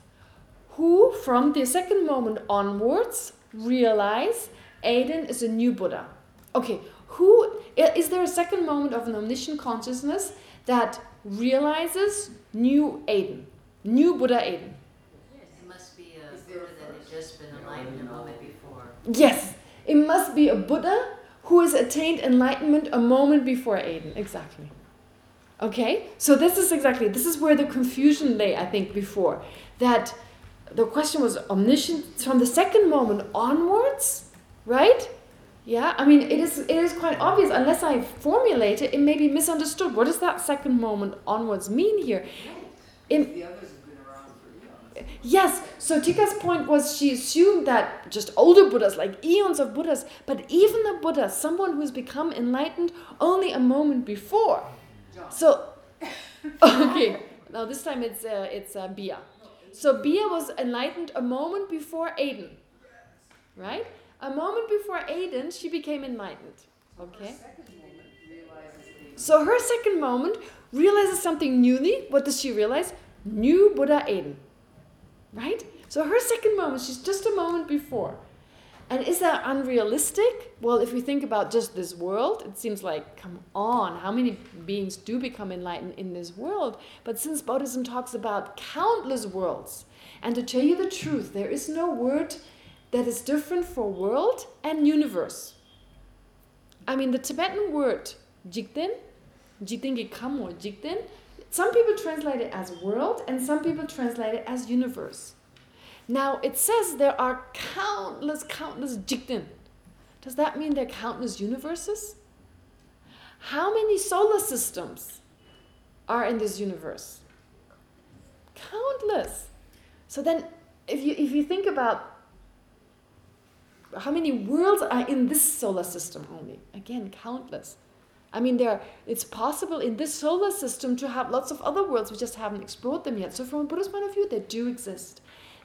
who, from the second moment onwards, realize Aiden is a new Buddha. Okay, who is there a second moment of an omniscient consciousness that realizes new Aiden, new Buddha Aiden? Yes, it must be a Is there a Buddha that had just been enlightened a moment before. Yes, it must be a Buddha who has attained enlightenment a moment before Aiden. Exactly. Okay, so this is exactly this is where the confusion lay. I think before that the question was omniscient from the second moment onwards, right? Yeah, I mean it is it is quite obvious unless I formulate it, it may be misunderstood. What does that second moment onwards mean here? In- The others have been around for eons. Yes, so Tika's point was she assumed that just older Buddhas, like eons of Buddhas, but even a Buddha, someone who's become enlightened only a moment before. So, okay, now this time it's uh, it's uh, Bia. So Bia was enlightened a moment before Aiden, right? A moment before Aiden, she became enlightened. Okay. So her second moment realizes something newly. What does she realize? New Buddha Aiden. Right? So her second moment, she's just a moment before. And is that unrealistic? Well, if we think about just this world, it seems like, come on, how many beings do become enlightened in this world? But since Buddhism talks about countless worlds, and to tell you the truth, there is no word that is different for world and universe. I mean, the Tibetan word jikten gekam or jikten, some people translate it as world and some people translate it as universe. Now, it says there are countless, countless jikten. Does that mean there are countless universes? How many solar systems are in this universe? Countless. So then, if you if you think about how many worlds are in this solar system only? Again, countless. I mean, there it's possible in this solar system to have lots of other worlds. We just haven't explored them yet. So from a Buddhist point of view, they do exist.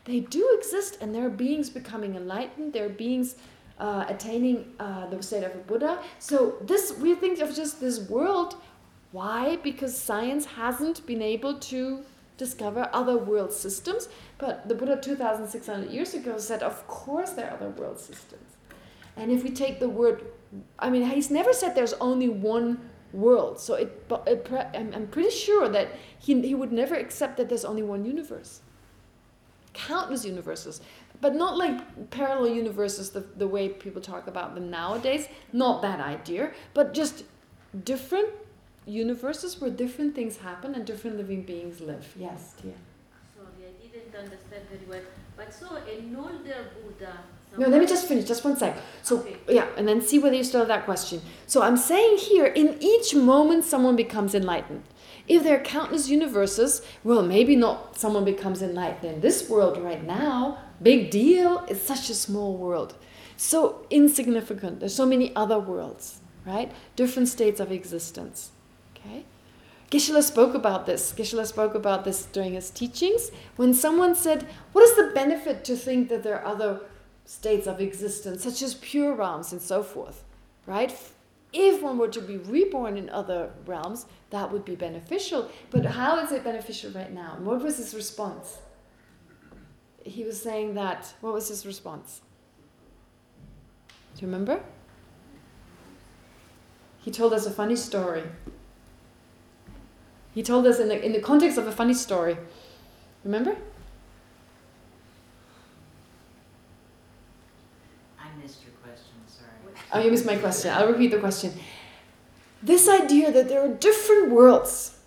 They do exist, and there are beings becoming enlightened. There are beings uh, attaining uh, the state of a Buddha. So this we think of just this world. Why? Because science hasn't been able to discover other world systems. But the Buddha 2,600 years ago said, of course there are other world systems. And if we take the word, I mean, he's never said there's only one world. So it, it, I'm, pretty sure that he, he would never accept that there's only one universe. Countless universes. But not like parallel universes the, the way people talk about them nowadays. Not that idea. But just different universes where different things happen and different living beings live. Yes, Tia. Sorry, I didn't understand very well. But so an older Buddha. No, let me just finish, just one sec. So, Okay. yeah, and then see whether you still have that question. So I'm saying here, in each moment someone becomes enlightened. If there are countless universes, well, maybe not someone becomes enlightened in this world right now. Big deal. It's such a small world. So insignificant. There's so many other worlds, right? Different states of existence. Okay? Geshe-la spoke about this. Geshe-la spoke about this during his teachings. When someone said, what is the benefit to think that there are other states of existence, such as pure realms and so forth, right? If one were to be reborn in other realms, that would be beneficial. But how is it beneficial right now? And what was his response? He was saying that, what was his response? Do you remember? He told us a funny story. He told us in the, in the context of a funny story. Remember? I missed your question, sorry. Oh, you missed my question. I'll repeat the question. This idea that there are different worlds,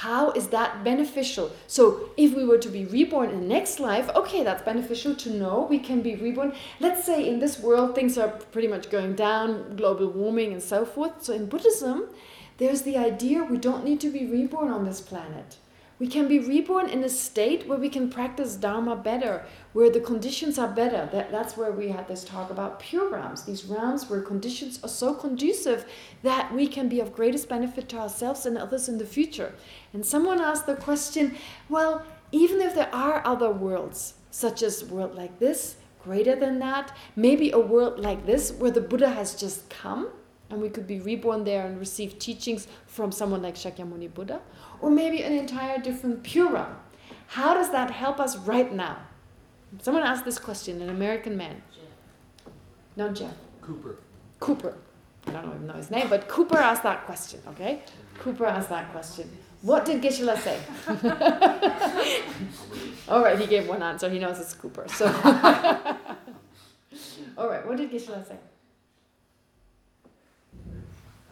how is that beneficial? So, if we were to be reborn in the next life, okay, that's beneficial to know. We can be reborn. Let's say in this world things are pretty much going down, global warming and so forth. So, in Buddhism, there's the idea we don't need to be reborn on this planet. We can be reborn in a state where we can practice Dharma better, where the conditions are better. That, that's where we had this talk about pure realms. These realms where conditions are so conducive that we can be of greatest benefit to ourselves and others in the future. And someone asked the question, well, even if there are other worlds, such as world like this, greater than that, maybe a world like this where the Buddha has just come, and we could be reborn there and receive teachings from someone like Shakyamuni Buddha, or maybe an entire different pure realm. How does that help us right now? Someone asked this question, an American man. Not Jeff. Cooper. Cooper. I don't even know his name, but Cooper asked that question, okay? Cooper asked that question. What did Geshe-la say? All right, he gave one answer. He knows it's Cooper. So, all right, what did Geshe-la say?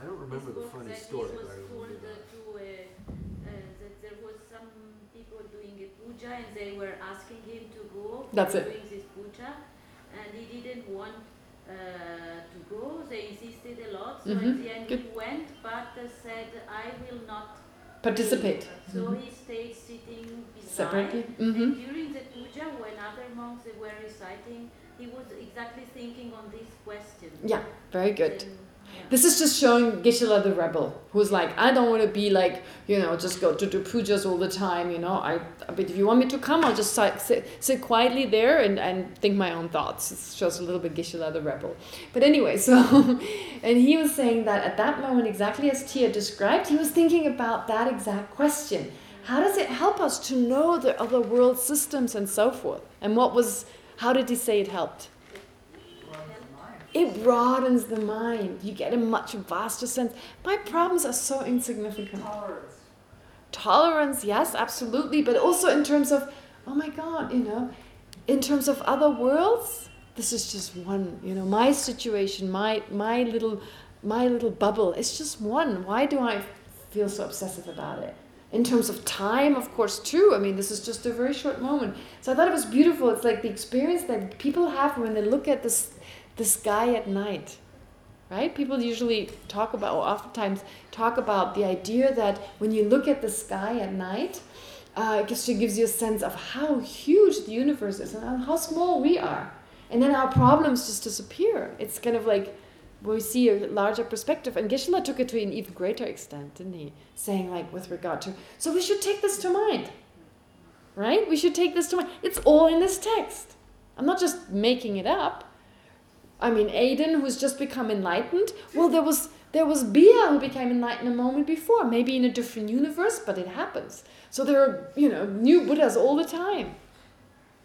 I don't remember the This book funny that story, he but was I told remember uh, that. to, uh, uh, that there was some people doing a puja and they were asking him to go for That's it. doing this puja and he didn't want uh, to go. They insisted a lot, so Mhm, at the end good. he went, but uh, said, "I will not Participate. So Mhm. he stayed sitting beside. Separately. And hmm during the puja, when other monks were reciting, he was exactly thinking on this question. Yeah, very good. Yeah. This is just showing Geshe-la the rebel, who's like, I don't want to be like, you know, just go to do pujas all the time, you know. I, but if you want me to come, I'll just sit, sit, quietly there and, and think my own thoughts. It shows a little bit Geshe-la the rebel. But anyway, so, and he was saying that at that moment, exactly as Tia described, he was thinking about that exact question. How does it help us to know the other world systems and so forth? And what was, how did he say it helped? It broadens the mind. You get a much vaster sense. My problems are so insignificant. Tolerance. Tolerance, yes, absolutely. But also in terms of, oh my God, you know, in terms of other worlds, this is just one. You know, my situation, my my little my little bubble, it's just one. Why do I feel so obsessive about it? In terms of time, of course, too. I mean, this is just a very short moment. So I thought it was beautiful. It's like the experience that people have when they look at this the sky at night. Right? People usually talk about, or oftentimes talk about the idea that when you look at the sky at night, uh, it just gives you a sense of how huge the universe is and how small we are. And then our problems just disappear. It's kind of like we see a larger perspective. And Geshe-la took it to an even greater extent, didn't he? Saying like with regard to, so we should take this to mind. Right? We should take this to mind. It's all in this text. I'm not just making it up. I mean, Aiden, who's just become enlightened, well, there was there was Bia who became enlightened a moment before, maybe in a different universe, but it happens. So there are, you know, new Buddhas all the time,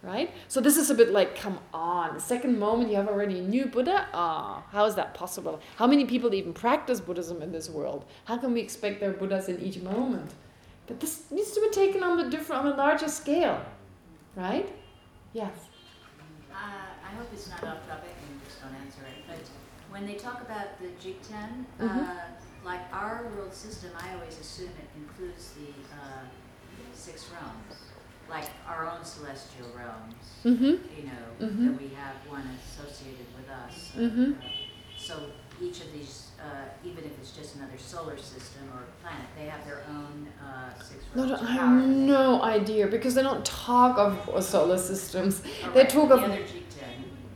right? So this is a bit like, come on, the second moment you have already a new Buddha? Ah, how is that possible? How many people even practice Buddhism in this world? How can we expect there are Buddhas in each moment? But this needs to be taken on a different, on a larger scale, right? Yes. Uh, I hope it's not off topic don't answer it, but when they talk about the Jigten, uh, Mhm. like our world system, I always assume it includes the uh, six realms, like our own celestial realms, Mm-hmm. you know, Mhm. that we have one associated with us. uh, Mhm. uh, So each of these, uh, even if it's just another solar system or planet, they have their own uh, six realms. no, I have no idea because they don't talk of solar systems. They talk the of-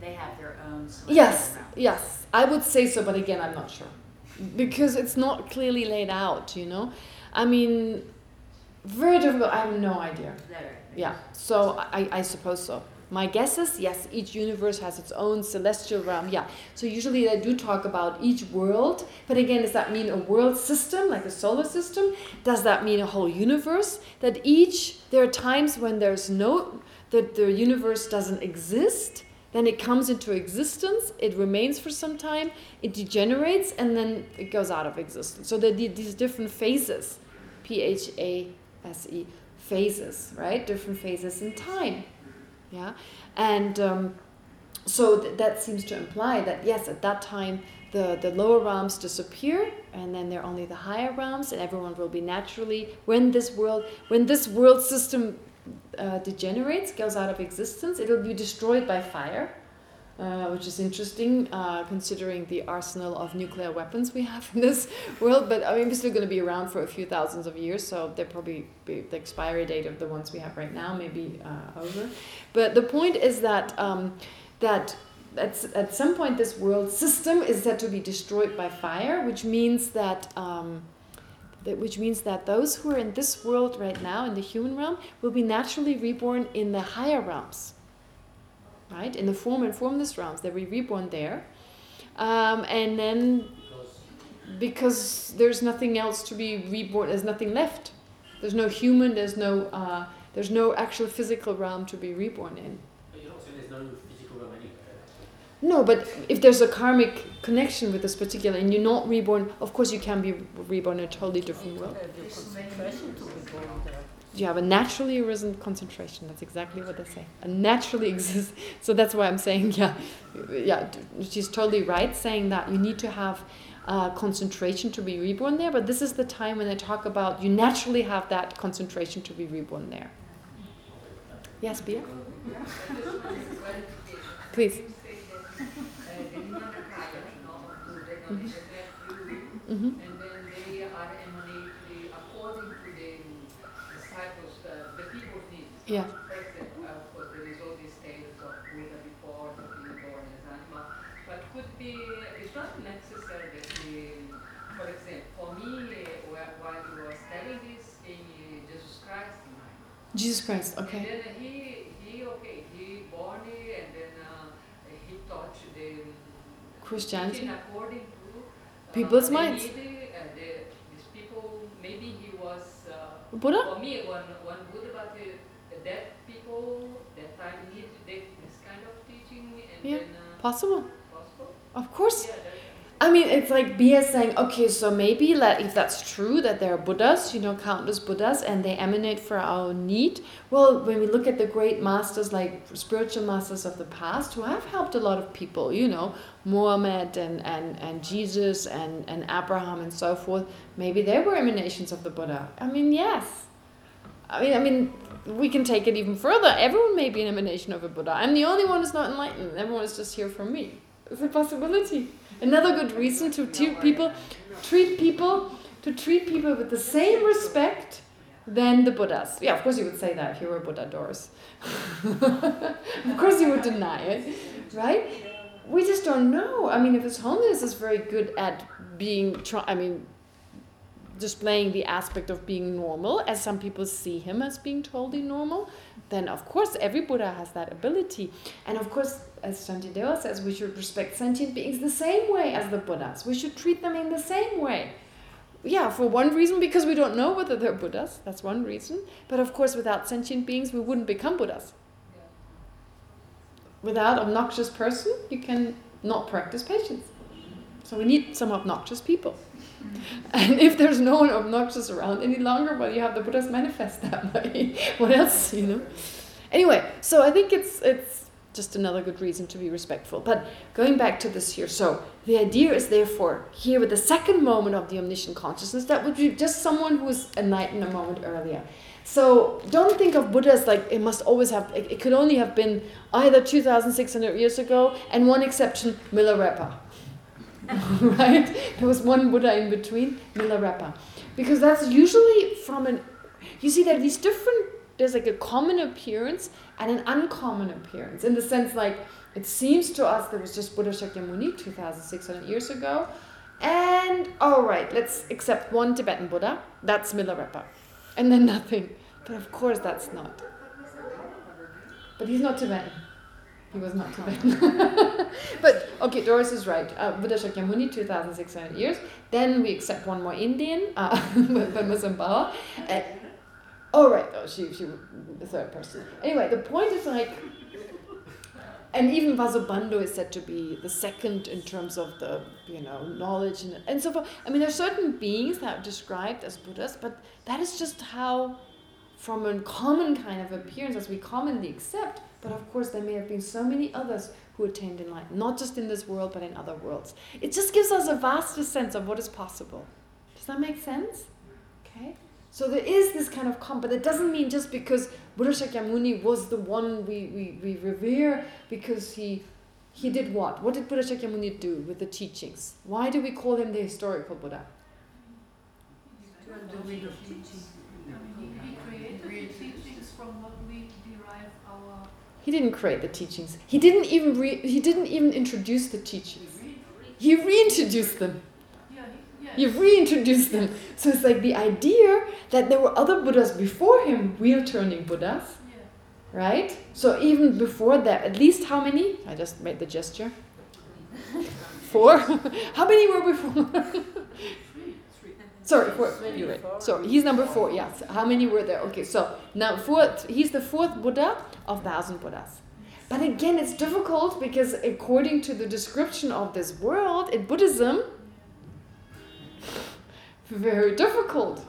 they have their own Yes, yes, I would say so, but again, I'm not sure because it's not clearly laid out. You know, I mean, very difficult. I have no idea. Yeah, so I, I suppose so. My guess is yes, each universe has its own celestial realm. Yeah, so usually they do talk about each world, but again, does that mean a world system like a solar system? Does that mean a whole universe? That each there are times when there's no that the universe doesn't exist, then it comes into existence, it remains for some time, it degenerates, and then it goes out of existence. So there are these different phases, P H A S E phases, right? Different phases in time. Yeah, and um, so th that seems to imply that yes, at that time the the lower realms disappear, and then there are only the higher realms, and everyone will be naturally when this world when this world system uh, degenerates, goes out of existence, it will be destroyed by fire. Uh, which is interesting, uh, considering the arsenal of nuclear weapons we have in this world. But I mean, we're still going to be around for a few thousands of years, so they're probably be, the expiry date of the ones we have right now may be uh, over. But the point is that um, that at, at some point this world system is said to be destroyed by fire, which means that. Um, that which means that those who are in this world right now, in the human realm, will be naturally reborn in the higher realms right? In the form and formless realms, they'll be reborn there. Um, and then because there's nothing else to be reborn, there's nothing left. There's no human, there's no uh, there's no actual physical realm to be reborn in. But you're not saying there's no. No, but if there's a karmic connection with this particular, and you're not reborn, of course you can be reborn in a totally different world. You have a naturally arisen concentration. That's exactly what they say. A naturally exists. So that's why I'm saying, yeah, yeah. She's totally right, saying that you need to have uh, concentration to be reborn there. But this is the time when they talk about you naturally have that concentration to be reborn there. Yes, Bia. Please. Mm-hmm. and then they are emanating according to Yeah. For example, of course, there is all these tales of Buddha before being born as animal, but could be, it's not necessary that he, for example, for me, wh- while he was telling this, in Jesus Christ in mind. Jesus Christ, okay. And then he, he, okay, he born and then uh, he taught the Christianity. according to People's minds. need, uh, the, these people, maybe he was uh, Buddha? for me, one, one Buddha, but uh, that people, that time need they, this kind of teaching and Yeah. then uh, Possible. possible. Of course. I mean, it's like Bia saying, okay, so maybe like, if that's true, that there are Buddhas, you know, countless Buddhas, and they emanate for our need. Well, when we look at the great masters, like spiritual masters of the past, who have helped a lot of people, you know, Muhammad and, and, and Jesus and, and Abraham and so forth, maybe they were emanations of the Buddha. I mean, yes. I mean, I mean, we can take it even further. Everyone may be an emanation of a Buddha. I'm the only one who's not enlightened. Everyone is just here for me. It's a possibility. Another good reason to treat people, treat people, to treat people with the same respect than the Buddhas. Yeah, of course you would say that if you were a Buddha, Doris. of course you would deny it, right? We just don't know. I mean, if His Holiness is very good at being, I mean, displaying the aspect of being normal, as some people see him as being totally normal, then of course every Buddha has that ability. And of course, as Shantideva says, we should respect sentient beings the same way as the Buddhas. We should treat them in the same way. Yeah, for one reason, because we don't know whether they're Buddhas. That's one reason. But of course, without sentient beings, we wouldn't become Buddhas. Without obnoxious person, you can not practice patience. So we need some obnoxious people. Mm-hmm. And if there's no one obnoxious around any longer, well, you have the Buddhas manifest that way. what else, you know? Anyway, so I think it's it's just another good reason to be respectful. But going back to this here, so the idea is therefore here with the second moment of the omniscient consciousness, that would be just someone who was enlightened a moment earlier. So don't think of Buddha as like it must always have, it, it could only have been either 2,600 years ago and one exception, Milarepa. right? There was one Buddha in between, Milarepa. Because that's usually from an, you see that these different, there's like a common appearance and an uncommon appearance. In the sense like, it seems to us there was just Buddha Shakyamuni 2,600 years ago. And, all right, let's accept one Tibetan Buddha. That's Milarepa. And then nothing. But of course that's not. But he's not Tibetan. He was not Tibetan. but, okay, Doris is right. Uh, Buddha Shakyamuni, 2,600 years. Then we accept one more Indian, uh, uh, Oh, right. Oh, she, she, the third person. Anyway, the point is like, and even Vasubandhu is said to be the second in terms of the, you know, knowledge and, and so forth. I mean, there are certain beings that are described as Buddhas, but that is just how, from a common kind of appearance, as we commonly accept, but of course there may have been so many others who attained enlightenment, not just in this world, but in other worlds. It just gives us a vaster sense of what is possible. Does that make sense? Okay. So there is this kind of comp, but it doesn't mean just because Buddha Shakyamuni was the one we, we, we revere because he he did what? What did Buddha Shakyamuni do with the teachings? Why do we call him the historical Buddha? He, he created the teachings from what we derive our He didn't create the teachings. He didn't even re he didn't even introduce the teachings. He reintroduced them. Yeah, he, yeah. He reintroduced them. So it's like the idea that there were other Buddhas before him, wheel-turning Buddhas, yeah. right? So even before that, at least how many? I just made the gesture. Four? how many were before? three, three. Sorry, four. You're right. So he's number four. Yes. How many were there? Okay. So now fourth. He's the fourth Buddha of thousand Buddhas. But again, it's difficult because according to the description of this world in Buddhism, very difficult.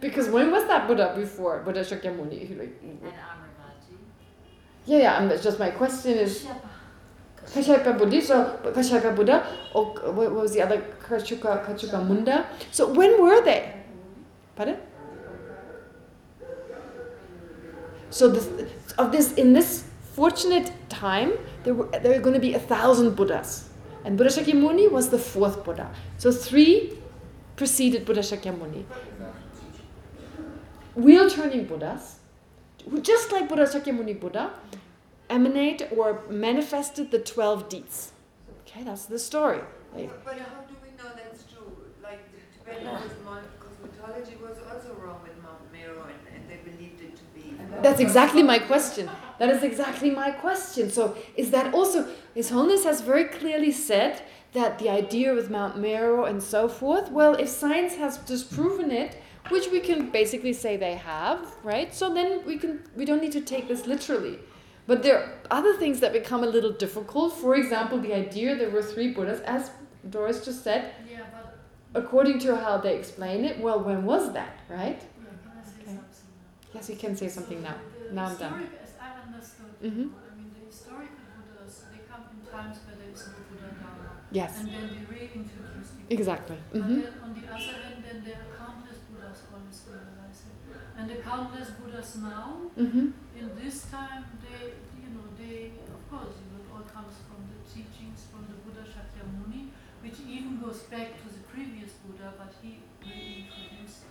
Because when was that Buddha before Buddha Shakyamuni? Like, And Amravati. yeah, yeah. And that's just my question is Kashyapa Buddha. So Kashyapa Buddha. Or what was the other Kachuka Kachuka Munda? So when were they? Pardon? So this of this in this fortunate time, there were there are going to be a thousand Buddhas, and Buddha Shakyamuni was the fourth Buddha. So three preceded Buddha Shakyamuni. Wheel turning Buddhas, who just like Buddha Shakyamuni Buddha, emanate or manifested the 12 deeds. Okay, that's the story. Like, But how do we know that's true? Like the Tibetan cosmo- cosmetology was also wrong with Mount Meru and, and they believed it to be. That's exactly my question. That is exactly my question. So is that also, His Holiness has very clearly said that the idea with Mount Meru and so forth, well, if science has disproven it, which we can basically say they have, right? So then we can we don't need to take this literally. But there are other things that become a little difficult. For example, the idea there were three Buddhas, as Doris just said, Yeah, but according to how they explain it, well, when was that, right? yeah, can I say Okay. something now? Yes, you can say something now. The Now I'm done. as I understood, Mhm. I mean, the historical Buddhas, they come in times where there is no Buddha Dharma, Yes, and then they reintroduce the exactly. But hmm then on the other hand, then there are countless Buddhas always realize it. And the countless Buddhas now, hmm in this time, they, you know, they, of course, you know, it all comes from the teachings from the Buddha Shakyamuni, which even goes back to the previous Buddha, but he reintroduced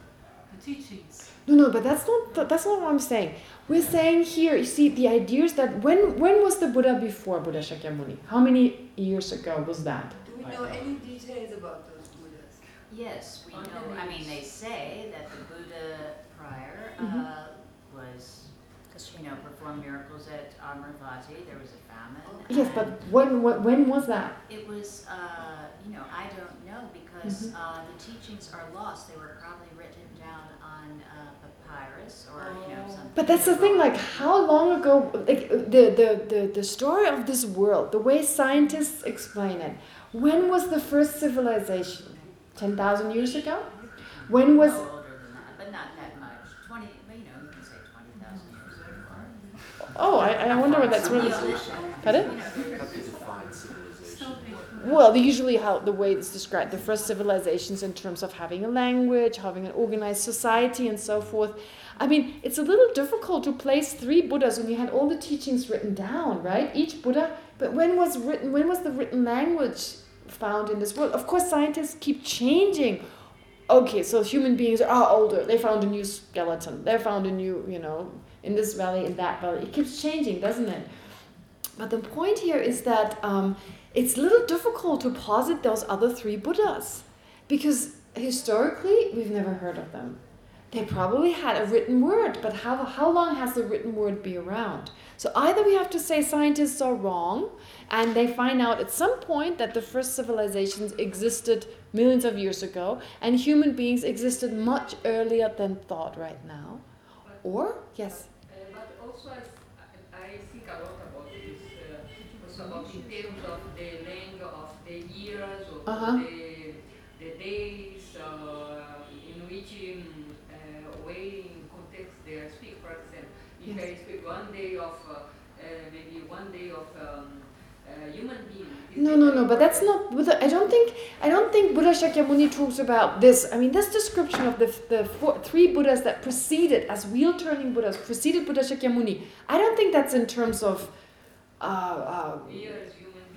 the teachings. No, no, but that's not that's not what I'm saying. We're saying here, you see, the idea is that when when was the Buddha before Buddha Shakyamuni? How many years ago was that? Do we know any details about those Buddhas? Yes, we On know, I mean, they say that the Buddha prior, uh, was, you know, performed miracles at Amaravati, there was a famine. Yes, but when when, when was that? It was, uh, you know, I don't know because, Mhm. uh, the teachings are lost, they were probably written down on, uh, papyrus or, you know, Oh. something. But that's the thing, like how long ago like the, the, the, the story of this world, the way scientists explain it, when was the first civilization? Ten thousand years ago? When was No older than that, but not that much, twenty, well, you know, you can say twenty thousand years ago. Oh, I, I wonder what that's really Pardon? How to define civilization? So big. Well, usually how the way it's described, the first civilizations in terms of having a language, having an organized society, and so forth. I mean, it's a little difficult to place three Buddhas when you had all the teachings written down, right? Each Buddha. But when was written? When was the written language found in this world? Of course, scientists keep changing. Okay, so human beings are older. They found a new skeleton. They found a new, you know, in this valley, in that valley. It keeps changing, doesn't it? But the point here is that um, it's a little difficult to posit those other three Buddhas because historically we've never heard of them. They probably had a written word, but how, how long has the written word been around? So either we have to say scientists are wrong and they find out at some point that the first civilizations existed millions of years ago and human beings existed much earlier than thought right now. Or, yes, Uh, but also, as I, I think a lot about this, uh, also about in terms of the length of the years or Uh-huh. the, the days uh, in which um, uh, way in context they speak. For example, if Yes. I speak one day of uh, uh, maybe one day of um, uh, human being. No, no, no, but that's not Buddha. I don't think I don't think Buddha Shakyamuni talks about this. I mean, this description of the the four, three Buddhas that preceded as wheel turning Buddhas preceded Buddha Shakyamuni. I don't think that's in terms of. Uh, uh, being.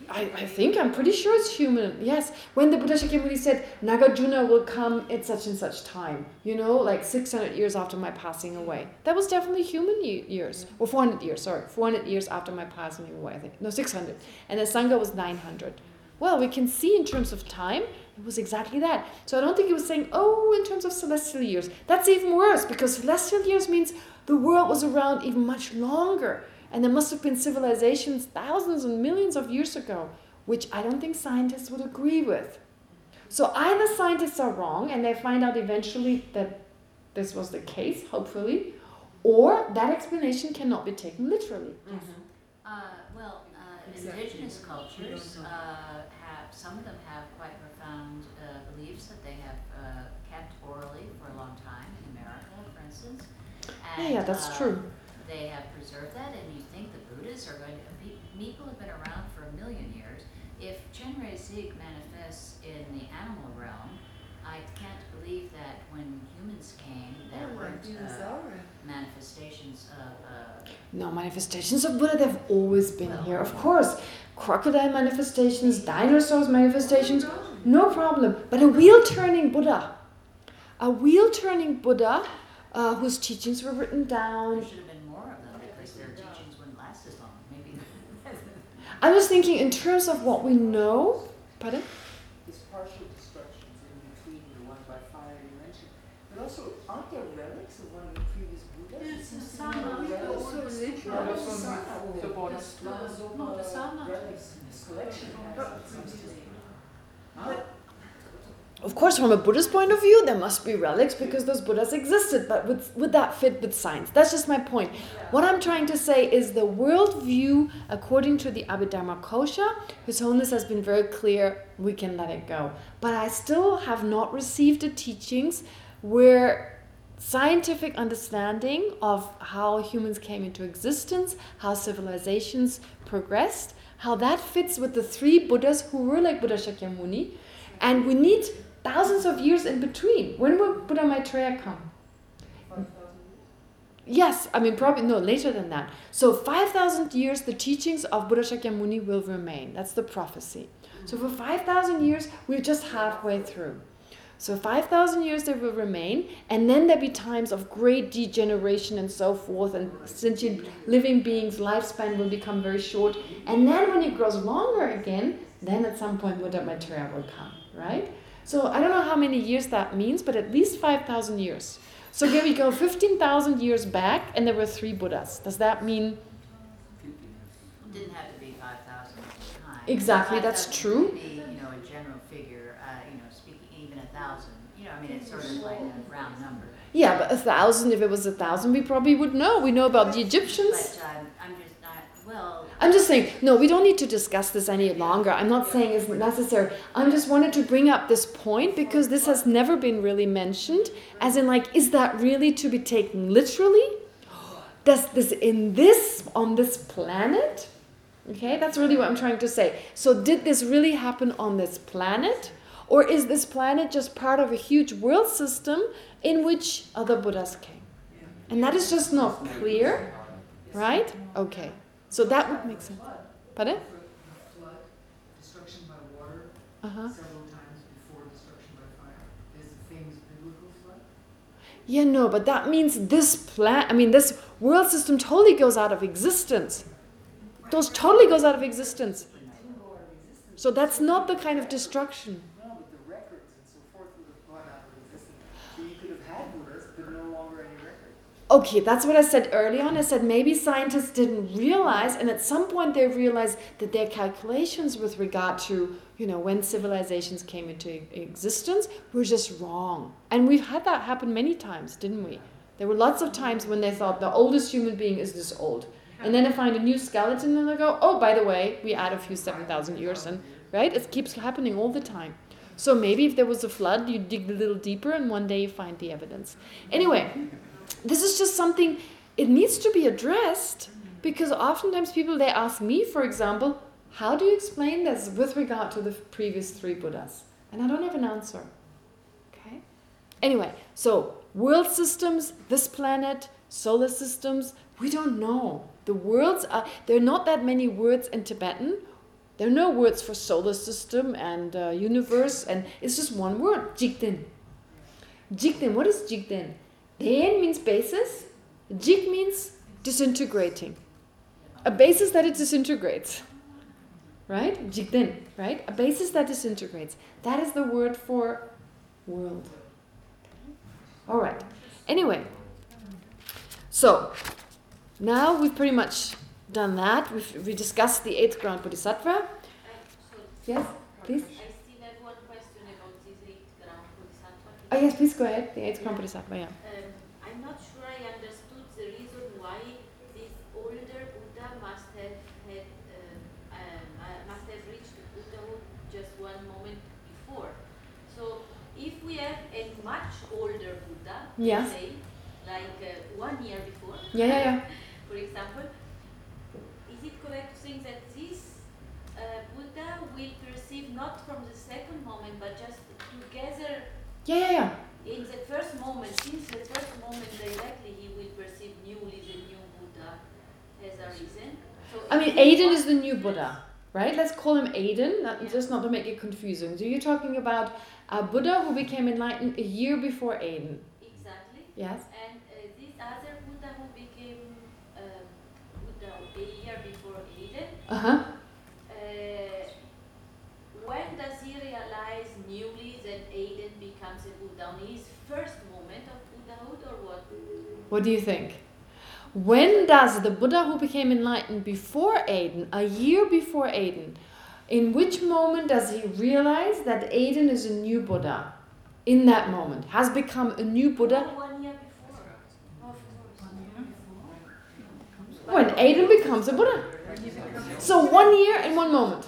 I, I think I'm pretty sure it's human. Yes, when the Buddha Shakyamuni said Nagarjuna will come at such and such time, you know, like 600 years after my passing away. That was definitely human years, or 400 years. Sorry, 400 years after my passing away. I think no 600, and the sangha was 900. Well, we can see in terms of time, it was exactly that. So I don't think he was saying, oh, in terms of celestial years. That's even worse because celestial years means the world was around even much longer. And there must have been civilizations thousands and millions of years ago, which I don't think scientists would agree with. So either scientists are wrong and they find out eventually that this was the case, hopefully, or that explanation cannot be taken literally. Uh, well, uh, indigenous cultures, uh, have, some of them have quite profound, uh, beliefs that they have, uh, kept orally for a long time, in America, for instance. Yeah, yeah, that's uh, true. They have preserved that, and you think the Buddhas are going to, pe- people have been around for a million years. If Chenrezig Zik manifests in the animal realm, I can't believe that when humans came, there Oh, weren't, uh, manifestations of, uh, No, manifestations of Buddha, they've always been here, of course. Crocodile manifestations, dinosaurs manifestations, no problem. But a wheel-turning Buddha, a wheel-turning Buddha uh, whose teachings were written there down. should have been more I was thinking in terms of what we know. Pardon? There's partial destructions in between the one by fire you mentioned. But also, aren't there relics of one of the previous Buddhas? Yes, the to me Sana. there are Also relics. religion. Yeah, That's the one the will- border. this Lama Zopa No, the Sana. relics in this collection has, it seems to me. But Of course, from a Buddhist point of view, there must be relics because those Buddhas existed. But would, would that fit with science? That's just my point. What I'm trying to say is the worldview, according to the Abhidharma Kosha, His Holiness has been very clear, we can let it go. But I still have not received the teachings where scientific understanding of how humans came into existence, how civilizations progressed, how that fits with the three Buddhas who were like Buddha Shakyamuni. And we need thousands of years in between. When will Buddha Maitreya come? Yes, I mean probably no later than that. So 5,000 years the teachings of Buddha Shakyamuni will remain. That's the prophecy. So for 5,000 years we're just halfway through. So 5,000 years they will remain and then there'll be times of great degeneration and so forth and sentient living beings lifespan will become very short and then when it grows longer again then at some point Buddha Maitreya will come, right? So I don't know how many years that means but at least 5,000 years. So here we go 15,000 years back and there were three Buddhas. Does that mean It didn't have to be five thousand times. Exactly, that's true. be, you know, a general figure, uh, you know, speaking even a thousand, you know, I mean, it's sort of like a round number. Yeah, but a thousand, if it was a thousand, we probably would know. We know about the Egyptians. But, um, I'm just not, well, I'm just saying, no, we don't need to discuss this any longer. I'm not saying it's necessary. I'm just wanted to bring up this point because this has never been really mentioned. As in, like, is that really to be taken literally? Does this in this, on this planet? Okay, that's really what I'm trying to say. So did this really happen on this planet? Or is this planet just part of a huge world system in which other Buddhas came? And that is just not clear, right? Okay. So that would make sense. Pardon? Flood, destruction by water, Uh-huh. several times before destruction by fire. There's the famous biblical flood. Yeah, no, but that means this plan, I mean, this world system totally goes out of existence. Those totally goes out of existence. it didn't go out of existence. So that's not the kind of destruction. No, but the records and so forth would have gone out of existence. So you could have had Buddhas, but no longer any records. Okay, that's what I said early on. I said maybe scientists didn't realize, and at some point they realized that their calculations with regard to, you know, when civilizations came into existence were just wrong. And we've had that happen many times, didn't we? There were lots of times when they thought the oldest human being is this old. And then they find a new skeleton and they go, oh, by the way, we add a few 7,000 years. And right? It keeps happening all the time. So maybe if there was a flood, you dig a little deeper and one day you find the evidence. Anyway, this is just something, it needs to be addressed because oftentimes people, they ask me, for example, how do you explain this with regard to the previous three Buddhas? And I don't have an answer. Okay? Anyway, so world systems, this planet, solar systems, we don't know. The worlds are, there are not that many words in Tibetan. There are no words for solar system and uh, universe, and it's just one word, Jigten. Jigten, what is Jigten? Den means basis, Jig means disintegrating. A basis that it disintegrates. Right? Jigten, right? A basis that disintegrates. That is the word for world. All right. Anyway, so now we've pretty much done that. We've we discussed the eighth ground bodhisattva. Yes, please. I still have one question about this eight ground bodhisattva. Oh yes, please go ahead. The eighth ground bodhisattva. Yeah. Um, I'm not sure I understood the reason why this older Buddha must have had um, um, uh, must have reached Buddhahood just one moment before. So if we have a much older Yes. say, like uh, one year before, Yeah, yeah, yeah. for example, is it correct to think that this uh, Buddha will perceive not from the second moment, but just together Yeah, yeah, yeah. in the first moment, since the first moment directly, he will perceive newly the new Buddha as a reason. So I mean, Aiden is the new Buddha, right? Let's call him Aiden, not, just not to make it confusing. So you're talking about a Buddha who became enlightened a year before Aiden. Yes. And uh, this other Buddha who became um, Buddha a year before Aiden. Uh-huh. Uh, when does he realize newly that Aiden becomes a Buddha? On his first moment of Buddhahood or what? What do you think? When does the Buddha who became enlightened before Aiden, a year before Aiden, in which moment does he realize that Aiden is a new Buddha? In that moment, has become a new Buddha when Aiden becomes a Buddha. So one year and one moment.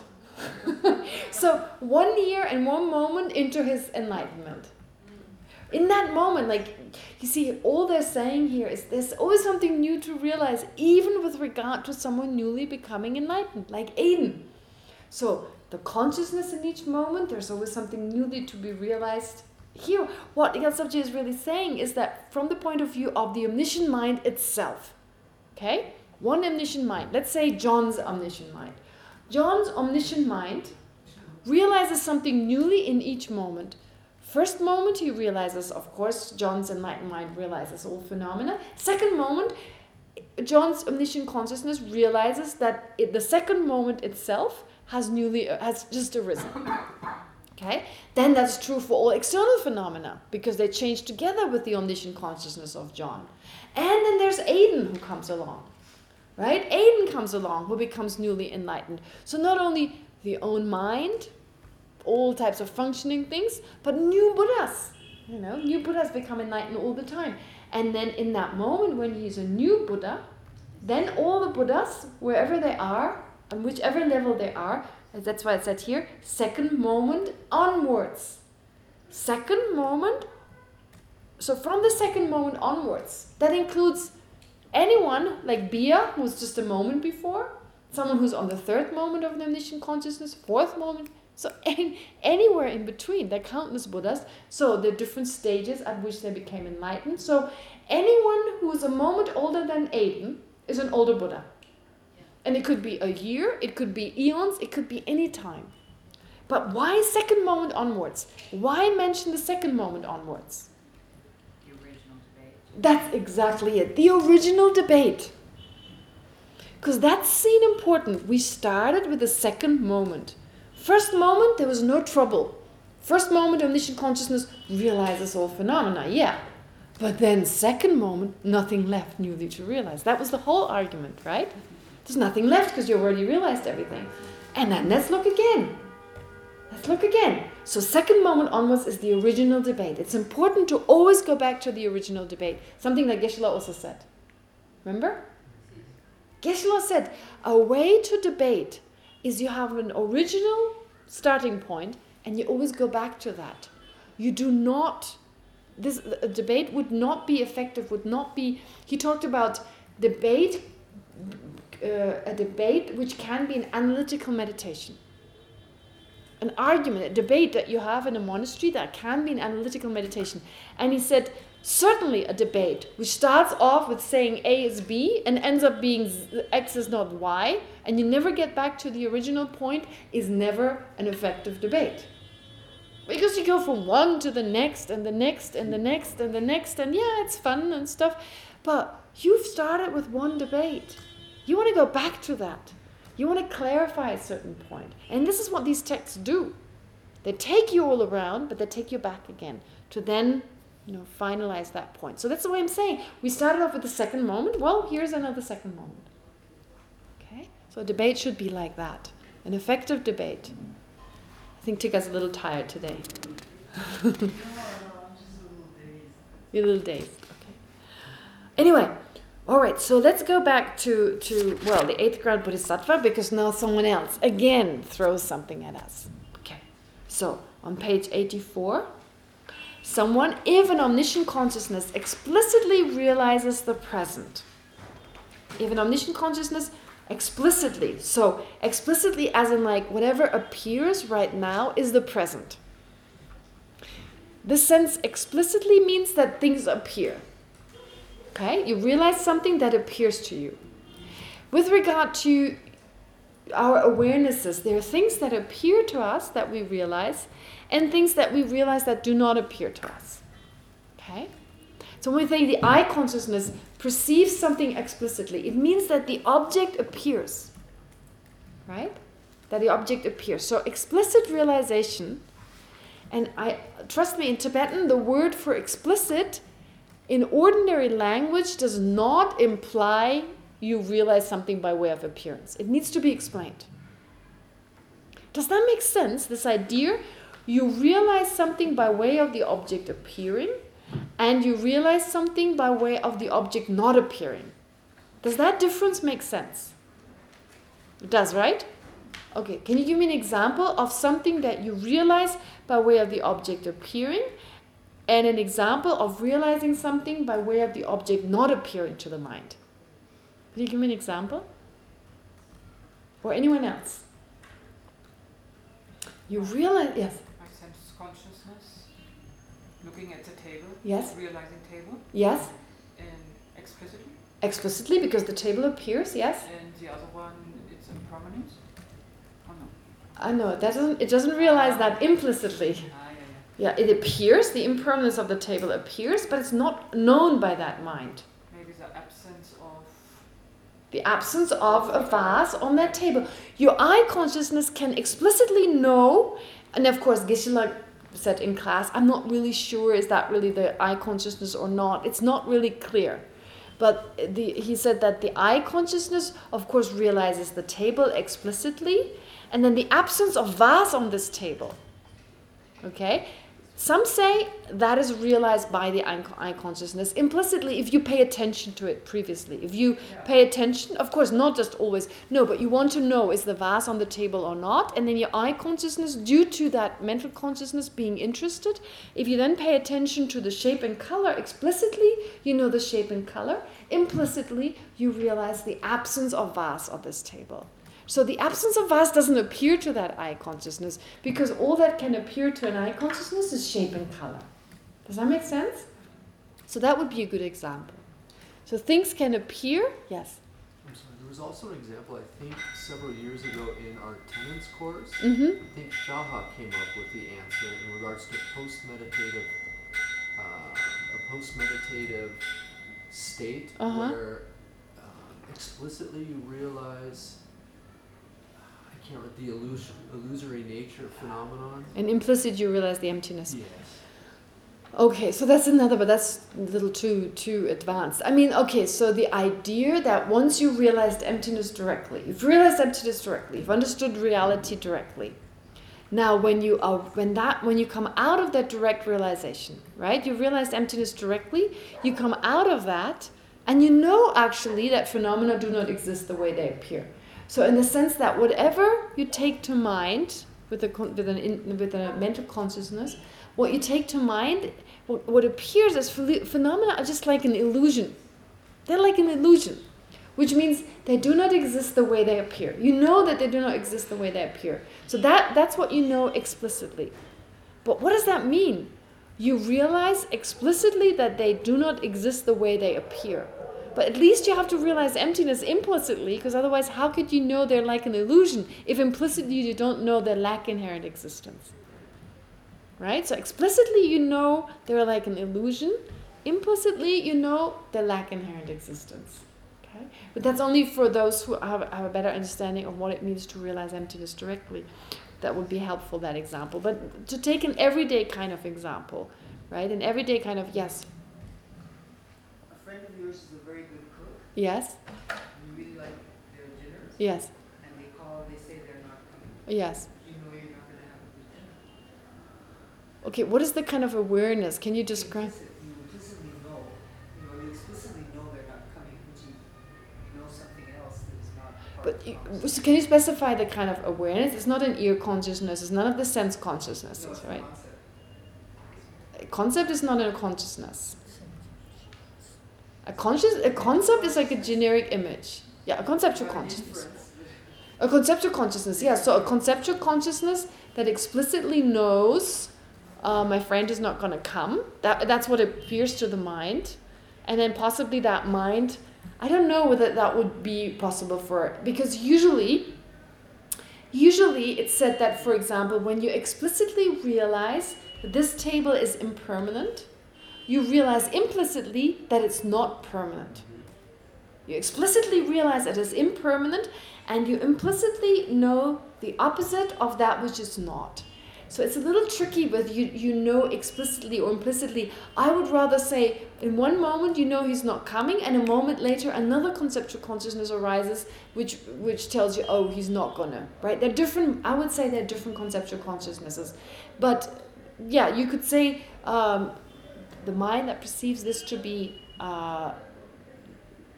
so one year and one moment into his enlightenment. In that moment, like, you see, all they're saying here is there's always something new to realize, even with regard to someone newly becoming enlightened, like Aiden. So the consciousness in each moment, there's always something newly to be realized. Here, what Igal is really saying is that from the point of view of the omniscient mind itself, okay? One omniscient mind, let's say John's omniscient mind. John's omniscient mind realizes something newly in each moment. First moment he realizes, of course, John's enlightened mind realizes all phenomena. Second moment, John's omniscient consciousness realizes that it, the second moment itself has newly uh, has just arisen. Okay? Then that's true for all external phenomena because they change together with the omniscient consciousness of John. And then there's Aiden who comes along. Right? Aiden comes along who becomes newly enlightened. So not only the own mind, all types of functioning things, but new Buddhas. You know, new Buddhas become enlightened all the time. And then in that moment when he's a new Buddha, then all the Buddhas, wherever they are, on whichever level they are, that's why it said here, second moment onwards. Second moment, so from the second moment onwards, that includes anyone like Bia, who's just a moment before, someone who's on the third moment of the omniscient consciousness, fourth moment, so any, anywhere in between, there are countless Buddhas. So the different stages at which they became enlightened. So anyone who is a moment older than Aiden is an older Buddha. And it could be a year, it could be eons, it could be any time. But why second moment onwards? Why mention the second moment onwards? That's exactly it. The original debate. Because that's seen important. We started with the second moment. First moment, there was no trouble. First moment, omniscient consciousness realizes all phenomena, yeah. But then second moment, nothing left newly to realize. That was the whole argument, right? There's nothing left because you already realized everything. And then let's look again. Let's look again. So second moment onwards is the original debate. It's important to always go back to the original debate. Something that Geshe-la also said. Remember? Geshe-la said, a way to debate is you have an original starting point and you always go back to that. You do not, this a debate would not be effective, would not be, he talked about debate, uh, a debate which can be an analytical meditation. An argument, a debate that you have in a monastery that can be an analytical meditation. And he said, certainly a debate which starts off with saying A is B and ends up being X is not Y, and you never get back to the original point, is never an effective debate. Because you go from one to the next and the next and the next and the next, and yeah, it's fun and stuff, but you've started with one debate. You want to go back to that. You want to clarify a certain point. And this is what these texts do. They take you all around, but they take you back again to then you know, finalize that point. So that's the way I'm saying. We started off with the second moment. Well, here's another second moment. Okay? So a debate should be like that. An effective debate. I think Tika's a little tired today. You're a little dazed. Okay. Anyway, all right, so let's go back to, to, well, the eighth ground bodhisattva because now someone else again throws something at us. Okay, so on page 84, someone, if an omniscient consciousness explicitly realizes the present, if an omniscient consciousness explicitly, so explicitly as in like whatever appears right now is the present. This sense explicitly means that things appear. Okay, you realize something that appears to you. With regard to our awarenesses, there are things that appear to us that we realize, and things that we realize that do not appear to us. Okay? So when we say the eye consciousness perceives something explicitly, it means that the object appears. Right? That the object appears. So explicit realization And I trust me, in Tibetan, the word for explicit in ordinary language does not imply you realize something by way of appearance. It needs to be explained. Does that make sense? This idea, you realize something by way of the object appearing, and you realize something by way of the object not appearing. Does that difference make sense? It does, right? Okay, can you give me an example of something that you realize by way of the object appearing and an example of realizing something by way of the object not appearing to the mind? Can you give me an example? Or anyone else? You realize, yes, My sense consciousness, looking at the table, yes, realizing table, yes, and explicitly. explicitly because the table appears, yes. And the other one, it's impermanent. Oh no. I know, it doesn't, it doesn't realize that implicitly. Ah. Ah, yeah, it appears, the impermanence of the table appears, but it's not known by that mind. Maybe the absence of. The absence of a vase on that table. Your eye consciousness can explicitly know, and of course Geshe-la said in class, I'm not really sure is that really the eye consciousness or not. It's not really clear. But the, he said that the eye consciousness, of course, realizes the table explicitly, and then the absence of vase on this table. Okay? Some say that is realized by the eye consciousness implicitly if you pay attention to it previously. If you pay attention, of course, not just always, no, but you want to know is the vase on the table or not, and then your eye consciousness, due to that mental consciousness being interested, if you then pay attention to the shape and color explicitly, you know the shape and color. Implicitly, you realize the absence of vase on this table. So the absence of vase doesn't appear to that eye consciousness because all that can appear to an eye consciousness is shape and color. Does that make sense? So that would be a good example. So things can appear, yes. I'm sorry, there was also an example, I think, several years ago in our tenets course. Mm-hmm. I think Shaha came up with the answer in regards to post-meditative, uh, a post-meditative state Uh-huh. where um, explicitly you realize, Can't remember, the illusion, illusory nature phenomenon. And implicit you realize the emptiness. Yes. Okay, so that's another, but that's a little too too advanced. I mean, okay, so the idea that once you realized emptiness directly, you've realized emptiness directly, you've understood reality directly. Now, when you are when that when you come out of that direct realization, right? You realized emptiness directly. You come out of that, and you know actually that phenomena do not exist the way they appear. So, in the sense that whatever you take to mind with a with an with a mental consciousness, what you take to mind, what, what appears as phenomena are just like an illusion. They're like an illusion, which means they do not exist the way they appear. You know that they do not exist the way they appear. So that that's what you know explicitly. But what does that mean? You realize explicitly that they do not exist the way they appear. But at least you have to realize emptiness implicitly, because otherwise how could you know they're like an illusion if implicitly you don't know they lack inherent existence? Right? So explicitly you know they're like an illusion. Implicitly you know they lack inherent existence. Okay? But that's only for those who have, have a better understanding of what it means to realize emptiness directly. That would be helpful, that example. But to take an everyday kind of example, right? An everyday kind of, yes, A friend of yours is a very good cook, yes, you really like their dinners, yes, and they call, they say they're not coming. yes. You know you're not gonna have a good dinner. Okay, what is the kind of awareness? Can you describe? You implicitly know, you know, you explicitly know they're not coming, but you you know something else that is not part But of the you, so can you specify the kind of awareness? It's not an ear consciousness. It's none of the sense No, consciousnesses, a right? concept. A concept is not a consciousness. A conscious, a concept is like a generic image. Yeah, a conceptual consciousness. A conceptual consciousness, yeah. So a conceptual consciousness that explicitly knows uh, my friend is not going to come. That That's what appears to the mind. And then possibly that mind, I don't know whether that would be possible for, because usually, usually it's said that, for example, when you explicitly realize that this table is impermanent, you realize implicitly that it's not permanent. You explicitly realize it is impermanent and you implicitly know the opposite of that which is not. So it's a little tricky whether you, you know explicitly or implicitly. I would rather say in one moment you know he's not coming and a moment later another conceptual consciousness arises which which tells you, oh, he's not gonna, right? They're different, I would say they're different conceptual consciousnesses. But yeah, you could say um, the mind that perceives this to be uh,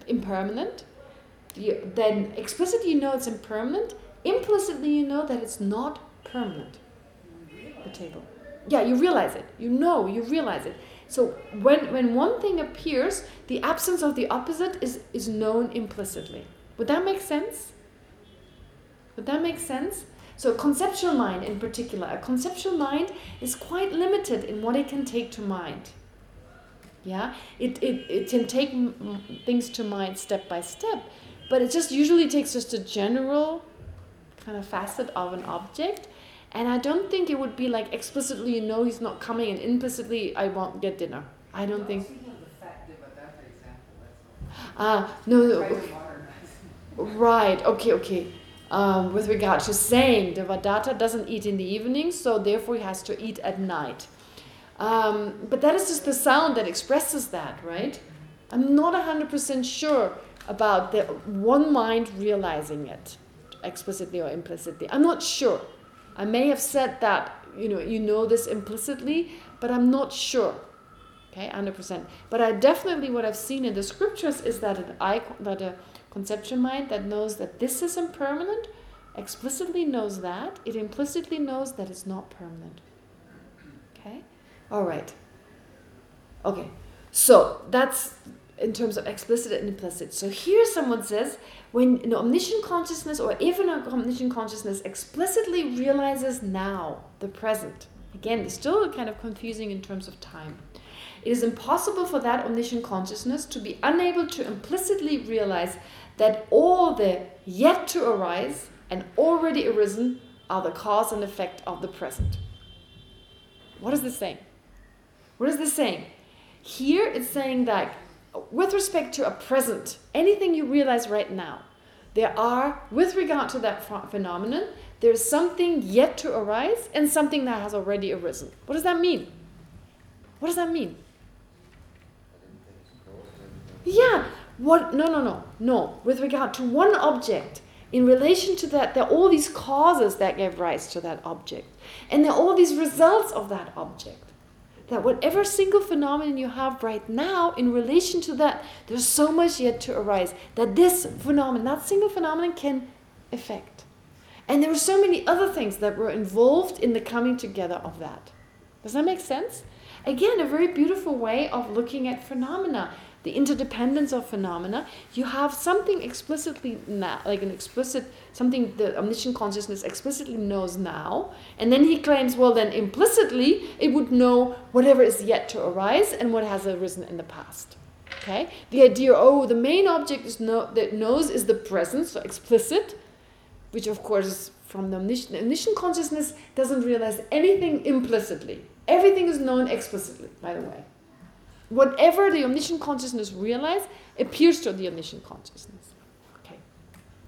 impermanent, you, then explicitly you know it's impermanent, implicitly you know that it's not permanent the table. Yeah, you realize it. You know, you realize it. So when when one thing appears, the absence of the opposite is is known implicitly. Would that make sense? Would that make sense? So conceptual mind in particular, a conceptual mind is quite limited in what it can take to mind. Yeah, it, it, it can take things to mind step by step, but it just usually takes just a general kind of facet of an object and I don't think it would be like explicitly you know he's not coming and implicitly I won't get dinner. I don't think. Ah, uh, no, no. Right, okay, okay. Um, with regard to saying, Devadatta doesn't eat in the evening, so therefore he has to eat at night. Um, but that is just the sound that expresses that, right? I'm not 100% sure about the one mind realizing it, explicitly or implicitly. I'm not sure. I may have said that, you know, you know this implicitly, but I'm not sure. Okay, 100%. But I definitely, what I've seen in the scriptures is that an icon, that a conception mind that knows that this is impermanent, explicitly knows that, it implicitly knows that it's not permanent. All right. Okay. So, that's in terms of explicit and implicit. So here someone says, when an omniscient consciousness or even an omniscient consciousness explicitly realizes now, the present, again, it's still kind of confusing in terms of time. It is impossible for that omniscient consciousness to be unable to implicitly realize that all the yet to arise and already arisen are the cause and effect of the present. What is this saying? What is this saying? Here it's saying that with respect to a present, anything you realize right now, there are, with regard to that phenomenon, there's something yet to arise and something that has already arisen. What does that mean? What does that mean? Yeah. What? No, no, no. No. With regard to one object, in relation to that, there are all these causes that gave rise to that object. And there are all these results of that object that whatever single phenomenon you have right now, in relation to that, there's so much yet to arise that this phenomenon, that single phenomenon can affect. And there are so many other things that were involved in the coming together of that. Does that make sense? Again, a very beautiful way of looking at phenomena the interdependence of phenomena, you have something explicitly now, like an explicit, something the omniscient consciousness explicitly knows now, and then he claims, well then implicitly it would know whatever is yet to arise and what has arisen in the past. Okay? The idea, oh, the main object is no, that knows is the present, so explicit, which of course from the omniscient, the omniscient consciousness doesn't realize anything implicitly. Everything is known explicitly, by the way whatever the omniscient consciousness realize appears to the omniscient consciousness. Okay.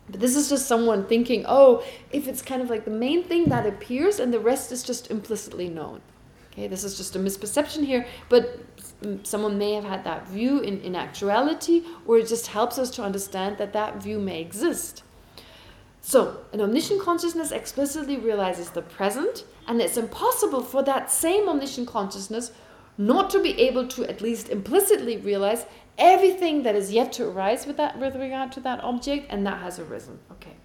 But this is just someone thinking, oh, if it's kind of like the main thing that appears and the rest is just implicitly known. Okay, this is just a misperception here, but someone may have had that view in, in actuality, or it just helps us to understand that that view may exist. So, an omniscient consciousness explicitly realizes the present, and it's impossible for that same omniscient consciousness not to be able to at least implicitly realize everything that is yet to arise with that with regard to that object and that has arisen. Okay.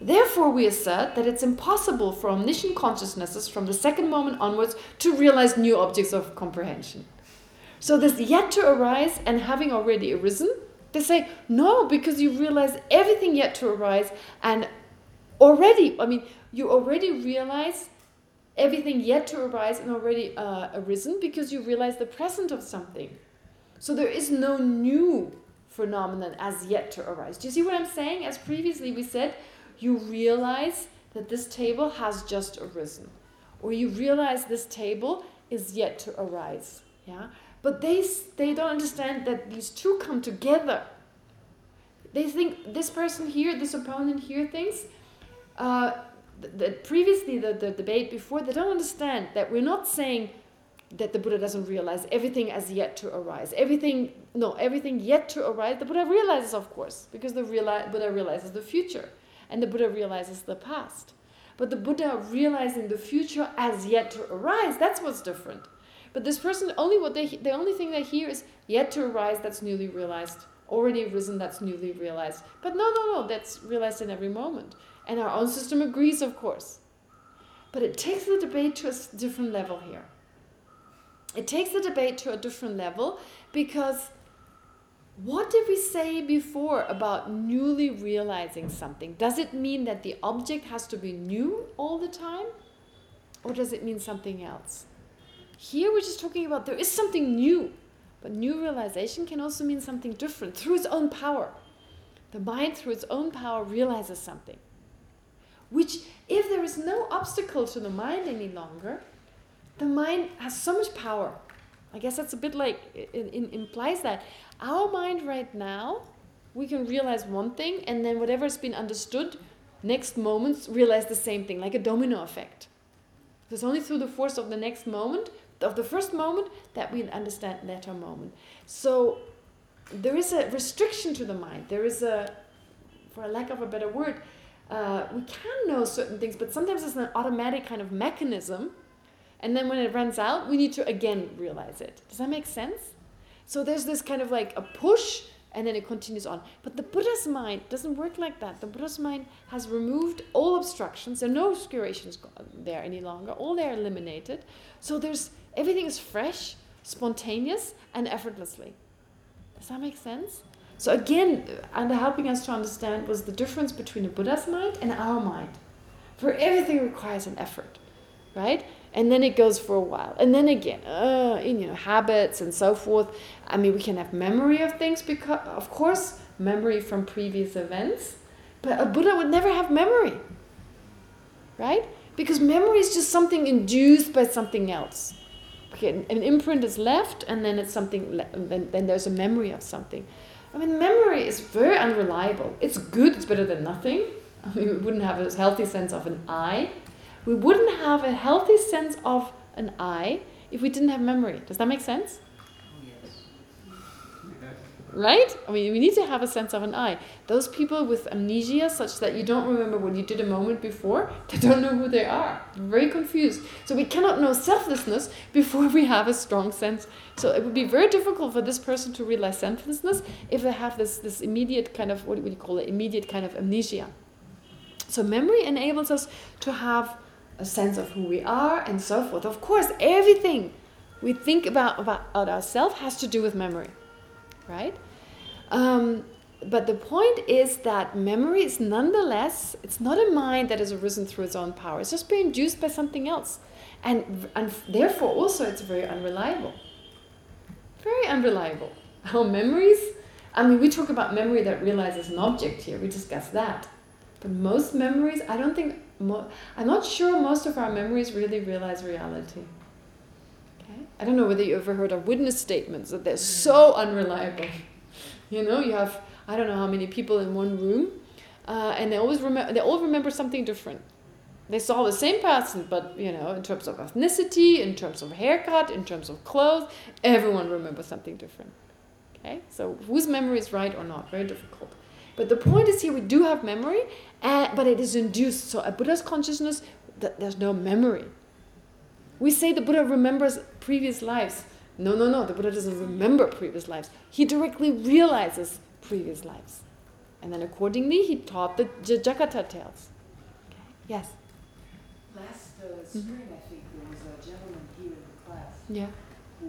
Therefore, we assert that it's impossible for omniscient consciousnesses from the second moment onwards to realize new objects of comprehension. So this yet to arise and having already arisen, they say, no, because you realize everything yet to arise and already, I mean, you already realize everything yet to arise and already uh, arisen because you realize the present of something. So there is no new phenomenon as yet to arise. Do you see what I'm saying? As previously we said, you realize that this table has just arisen. Or you realize this table is yet to arise. Yeah, But they, they don't understand that these two come together. They think this person here, this opponent here thinks, uh, the, the, previously the, the debate before, they don't understand that we're not saying that the Buddha doesn't realize everything as yet to arise. Everything, no, everything yet to arise, the Buddha realizes, of course, because the reali Buddha realizes the future, and the Buddha realizes the past. But the Buddha realizing the future as yet to arise, that's what's different. But this person, only what they, the only thing they hear is yet to arise, that's newly realized. Already risen, that's newly realized. But no, no, no, that's realized in every moment. And our own system agrees, of course. But it takes the debate to a different level here. It takes the debate to a different level because what did we say before about newly realizing something? Does it mean that the object has to be new all the time? Or does it mean something else? Here we're just talking about there is something new. But new realization can also mean something different through its own power. The mind, through its own power, realizes something. Which, if there is no obstacle to the mind any longer, the mind has so much power. I guess that's a bit like, it, it implies that. Our mind right now, we can realize one thing, and then whatever has been understood, next moments realize the same thing, like a domino effect. It's only through the force of the next moment, of the first moment, that we understand later moment. So there is a restriction to the mind. There is a, for a lack of a better word, uh, we can know certain things, but sometimes it's an automatic kind of mechanism and then when it runs out, we need to again realize it. Does that make sense? So there's this kind of like a push and then it continues on. But the Buddha's mind doesn't work like that. The Buddha's mind has removed all obstructions. There are no obscurations there any longer. All they are eliminated. So there's everything is fresh, spontaneous, and effortlessly. Does that make sense? So again, and helping us to understand was the difference between the Buddha's mind and our mind. For everything requires an effort, right? and then it goes for a while. And then again uh, you know habits and so forth. I mean we can have memory of things because of course memory from previous events. But a buddha would never have memory right? Because memory is just something induced by something else. Okay, an imprint is left and then it's something then, then there's a memory of something i mean memory is very unreliable it's good it's better than nothing I mean, we wouldn't have a healthy sense of an I we wouldn't have a healthy sense of an I if we didn't have memory. Does that make sense? Right? I mean, we need to have a sense of an I. Those people with amnesia, such that you don't remember what you did a moment before, they don't know who they are. Very confused. So we cannot know selflessness before we have a strong sense. So it would be very difficult for this person to realize selflessness if they have this, this immediate kind of, what do you call it, immediate kind of amnesia. So memory enables us to have a sense of who we are and so forth. Of course, everything we think about, about, ourselves has to do with memory, right? Um, but the point is that memory is nonetheless, it's not a mind that has arisen through its own power. It's just being induced by something else. And, and therefore also it's very unreliable. Very unreliable. Our memories, I mean, we talk about memory that realizes an object here. We discuss that. But most memories, I don't think I'm not sure most of our memories really realize reality. I don't know whether you ever heard of witness statements that they're so unreliable. You know, you have I don't know how many people in one room, uh, and they always remember they all remember something different. They saw the same person, but you know, in terms of ethnicity, in terms of haircut, in terms of clothes, everyone remembers something different. Okay, so whose memory is right or not? Very difficult. But the point is here, we do have memory, uh, but it is induced. So a Buddha's consciousness, th there's no memory. We say the Buddha remembers previous lives. No, no, no, the Buddha doesn't remember previous lives. He directly realizes previous lives. And then accordingly, he taught the Jataka tales. Okay. Yes? Last uh, spring, mm -hmm. I think, there was a gentleman here in the class yeah. who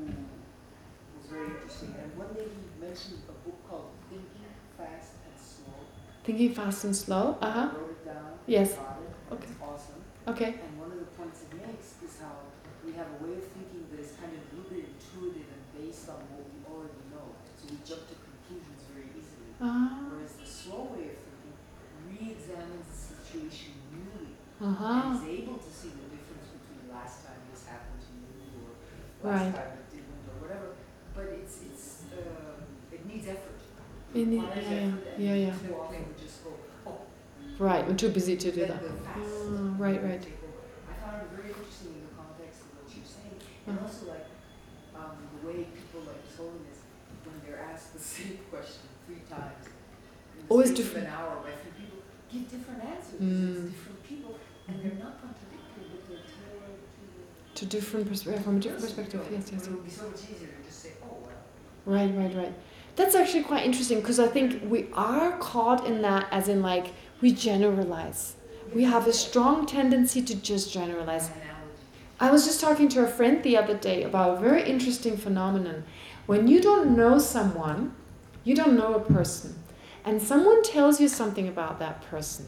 was very interesting. And one day he mentioned a book called Thinking Fast and Slow. Thinking fast and slow. Uh huh. Wrote it down. Yes. It. Okay. It's awesome. Okay. And one of the points it makes is how we have a way of thinking that is kind of rooted, intuitive, and based on what we already know. So we jump to conclusions very easily. Uh-huh. Whereas the slow way of thinking re-examines the situation newly uh-huh. and is able to see the difference between last time this happened to you or right. last time it didn't or whatever. But it's it's um, it needs effort. In the, yeah, yeah, yeah. Too often we just go, oh, Right, I'm too busy to do that. Ah, right, right. I found it very interesting in the context of what you're saying, and Uh-huh. also like um, the way people like Holiness, when they're asked the same question three times, in the Always different. an hour by three people, give different answers. Mm. Different people, and they're not contradictory, but they're tailored to To different perspective, from a different perspective. Yes, yes, It would be so much easier to just say, oh well. Right, right, right. That's actually quite interesting because I think we are caught in that as in like we generalize. We have a strong tendency to just generalize. I was just talking to a friend the other day about a very interesting phenomenon. When you don't know someone, you don't know a person, and someone tells you something about that person,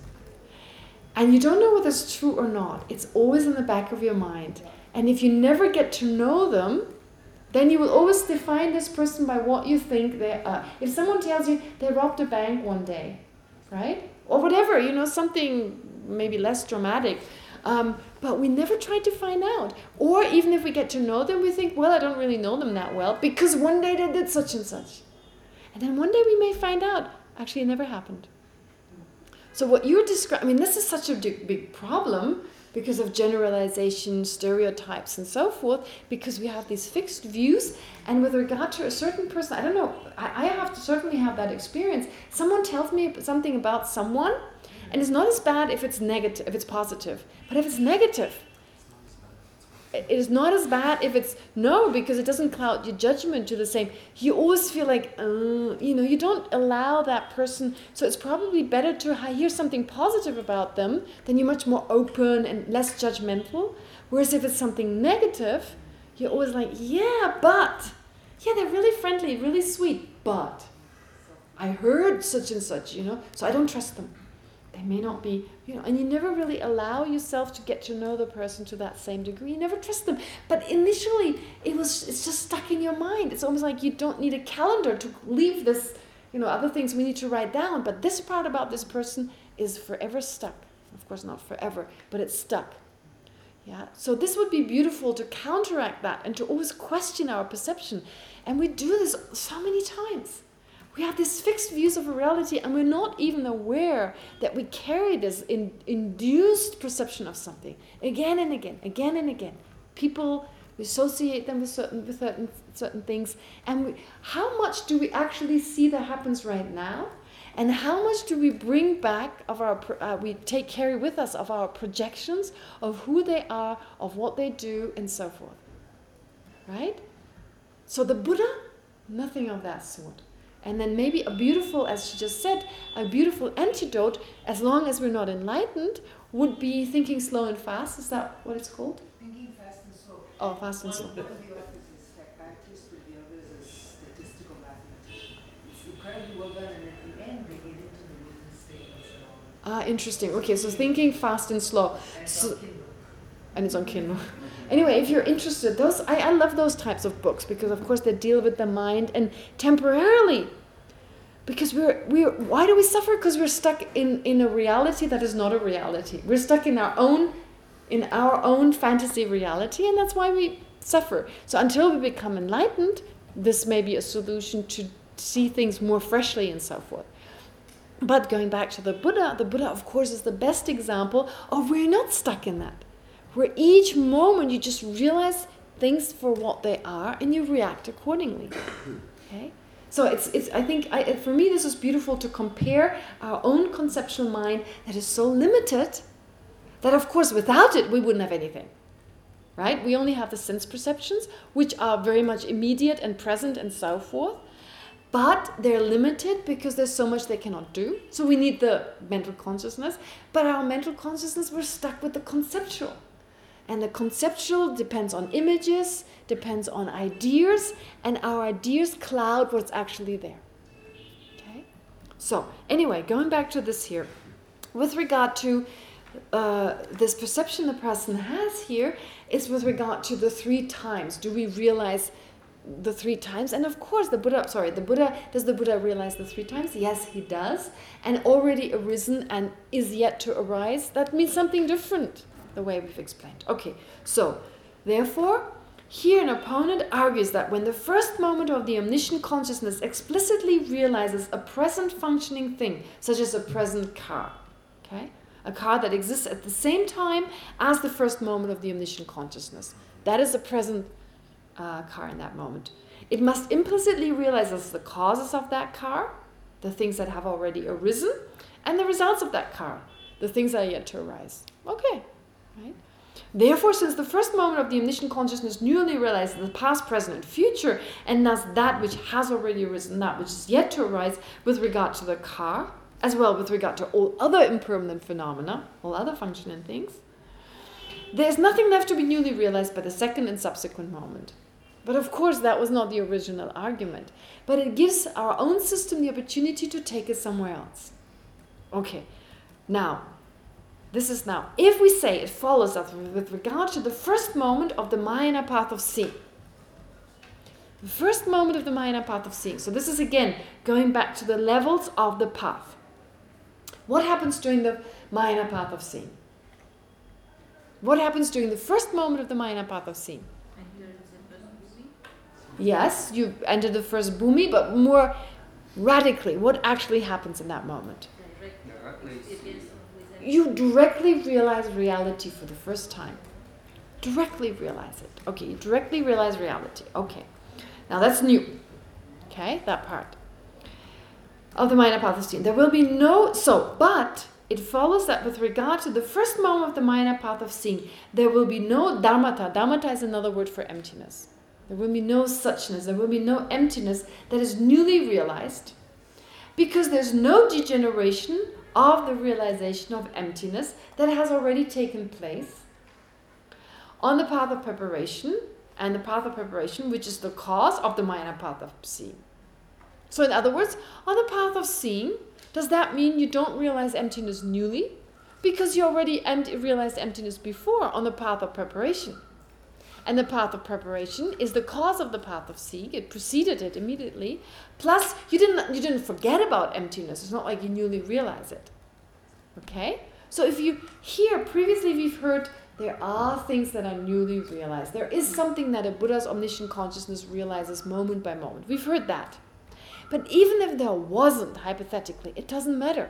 and you don't know whether it's true or not, it's always in the back of your mind. And if you never get to know them, then you will always define this person by what you think they are. If someone tells you they robbed a bank one day, right? Or whatever, you know, something maybe less dramatic. Um, but we never try to find out. Or even if we get to know them, we think, well, I don't really know them that well because one day they did such and such. And then one day we may find out, actually it never happened. So what you're describing, I mean, this is such a big problem because of generalization, stereotypes and so forth, because we have these fixed views. And with regard to a certain person, I don't know, I, I have to certainly have that experience. Someone tells me something about someone, and it's not as bad if it's negative, if it's positive. But if it's negative, it is not as bad if it's no because it doesn't cloud your judgment to the same. You always feel like uh, you know you don't allow that person so it's probably better to hear something positive about them then you're much more open and less judgmental. Whereas if it's something negative you're always like yeah but yeah they're really friendly really sweet but I heard such and such you know so I don't trust them they may not be, you know, and you never really allow yourself to get to know the person to that same degree. You never trust them. But initially, it was it's just stuck in your mind. It's almost like you don't need a calendar to leave this, you know, other things we need to write down. But this part about this person is forever stuck. Of course, not forever, but it's stuck. Yeah. So this would be beautiful to counteract that and to always question our perception. And we do this so many times. We have these fixed views of reality and we're not even aware that we carry this in, induced perception of something again and again, again and again. People, we associate them with certain, with certain, certain things. And we, how much do we actually see that happens right now? And how much do we bring back of our, uh, we take carry with us of our projections of who they are, of what they do, and so forth. Right? So the Buddha, nothing of that sort. And then maybe a beautiful, as she just said, a beautiful antidote, as long as we're not enlightened, would be thinking slow and fast. Is that what it's called? Thinking fast and slow. Oh, fast and slow. One of the authors is but the other is a statistical mathematician. It's incredibly well done, and at the end they get into the statements and all. Ah, interesting. Okay, so thinking fast and slow. And it's So- on Kindle. and it's on Kindle. Anyway, if you're interested, those I, I love those types of books because of course they deal with the mind and temporarily. Because we're we're why do we suffer? Because we're stuck in, in a reality that is not a reality. We're stuck in our own in our own fantasy reality and that's why we suffer. So until we become enlightened, this may be a solution to see things more freshly and so forth. But going back to the Buddha, the Buddha of course is the best example of we're not stuck in that where each moment you just realize things for what they are and you react accordingly. Okay? So it's, it's I think, I, for me this is beautiful to compare our own conceptual mind that is so limited that of course without it we wouldn't have anything. Right? We only have the sense perceptions, which are very much immediate and present and so forth. But they're limited because there's so much they cannot do. So we need the mental consciousness. But our mental consciousness, we're stuck with the conceptual. And the conceptual depends on images, depends on ideas, and our ideas cloud what's actually there. Okay? So, anyway, going back to this here. With regard to uh, this perception the person has here, is with regard to the three times. Do we realize the three times? And of course, the Buddha, sorry, the Buddha, does the Buddha realize the three times? Yes, he does. And already arisen and is yet to arise. That means something different the way we've explained. Okay, so therefore, here an opponent argues that when the first moment of the omniscient consciousness explicitly realizes a present functioning thing, such as a present car, Okay? A car that exists at the same time as the first moment of the omniscient consciousness. That is a present uh, car in that moment. It must implicitly realize as the causes of that car, the things that have already arisen, and the results of that car, the things that are yet to arise. Okay, right? Therefore, since the first moment of the omniscient consciousness newly realizes the past, present, and future, and thus that which has already arisen, that which is yet to arise with regard to the car, as well with regard to all other impermanent phenomena, all other functioning things, there's nothing left to be newly realized by the second and subsequent moment. But of course, that was not the original argument. But it gives our own system the opportunity to take it somewhere else. Okay, now, this is now, if we say it follows us with regard to the first moment of the Mahayana path of seeing. The first moment of the Mahayana path of seeing. So this is again going back to the levels of the path. What happens during the Mahayana path of seeing? What happens during the first moment of the Mahayana path of seeing? Yes, you enter the first bhumi, but more radically, what actually happens in that moment? You directly realize reality for the first time. Directly realize it. Okay, you directly realize reality. Okay. Now that's new. Okay, that part. Of the of seeing. There will be no... So, but it follows that with regard to the first moment of the Mahayana path of seeing, there will be no dharmata. Dharmata is another word for emptiness. There will be no suchness. There will be no emptiness that is newly realized because there's no degeneration of the realization of emptiness that has already taken place on the path of preparation and the path of preparation which is the cause of the Mahayana path of seeing. So in other words, on the path of seeing, does that mean you don't realize emptiness newly? Because you already realized emptiness before on the path of preparation. And the path of preparation is the cause of the path of seeing. It preceded it immediately. Plus, you didn't you didn't forget about emptiness. It's not like you newly realize it. Okay? So if you hear, previously we've heard there are things that are newly realized. There is something that a Buddha's omniscient consciousness realizes moment by moment. We've heard that. But even if there wasn't, hypothetically, it doesn't matter.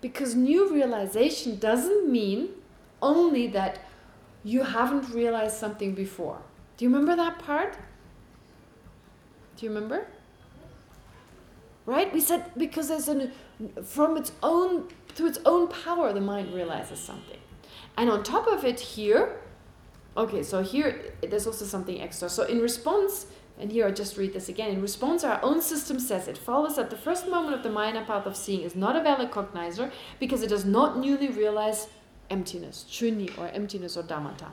Because new realization doesn't mean only that you haven't realized something before. Do you remember that part? Do you remember? Right? We said because there's an from its own through its own power the mind realizes something. And on top of it here, okay, so here there's also something extra. So in response, and here I just read this again, in response our own system says it follows that the first moment of the Mahayana path of seeing is not a valid cognizer because it does not newly realize emptiness, chunni or emptiness or dharmata.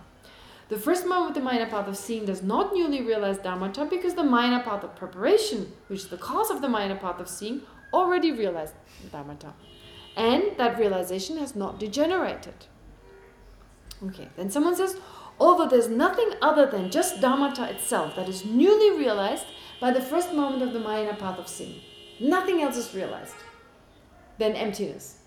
The first moment of the Mahayana path of seeing does not newly realize dharmata because the Mahayana path of preparation, which is the cause of the Mahayana path of seeing, already realized dharmata. And that realization has not degenerated. Okay, then someone says, although there's nothing other than just dharmata itself that is newly realized by the first moment of the Mahayana path of seeing. Nothing else is realized than emptiness.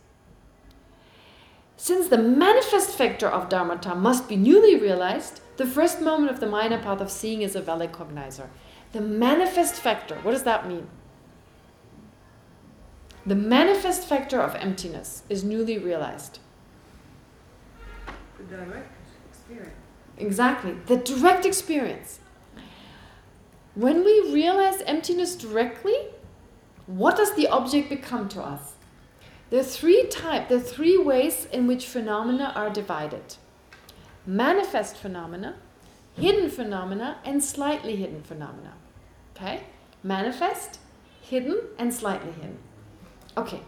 Since the manifest factor of dharmata must be newly realized, the first moment of the Mahayana path of seeing is a valid cognizer. The manifest factor, what does that mean? The manifest factor of emptiness is newly realized. The direct experience. Exactly, the direct experience. When we realize emptiness directly, what does the object become to us? There are three type, are three ways in which phenomena are divided. Manifest phenomena, hidden phenomena, and slightly hidden phenomena. Okay? Manifest, hidden, and slightly hidden. Okay.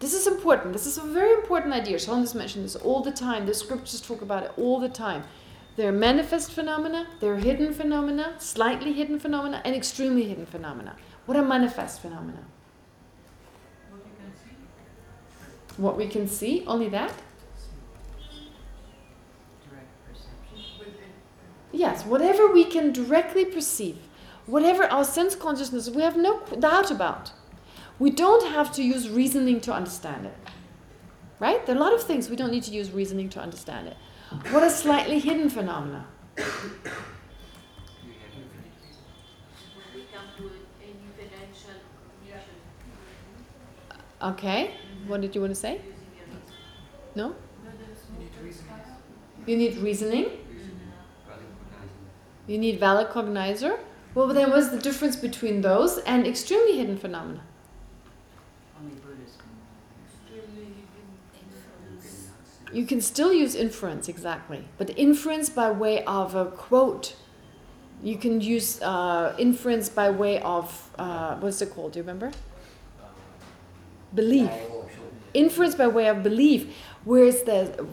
This is important. This is a very important idea. Sharon mentioned this all the time. The scriptures talk about it all the time. There are manifest phenomena, there are hidden phenomena, slightly hidden phenomena, and extremely hidden phenomena. What are manifest phenomena? What you can see. What we can see, only that? Yes, whatever we can directly perceive, whatever our sense consciousness, we have no doubt about. We don't have to use reasoning to understand it. Right? There are a lot of things we don't need to use reasoning to understand it. What are slightly hidden phenomena? When we come to a inferential cognition, Okay, what did you want to say? using your reason. No? Where there is You need reasoning. You need reasoning. Valid cognizer. Well, then what's the difference between those and extremely hidden phenomena? Only Buddhists can. You can still use inference, exactly. But inference by way of a quote. You can use uh, inference by way of, uh, what's it called, do you remember? Belief. Inference by way of belief. Whereas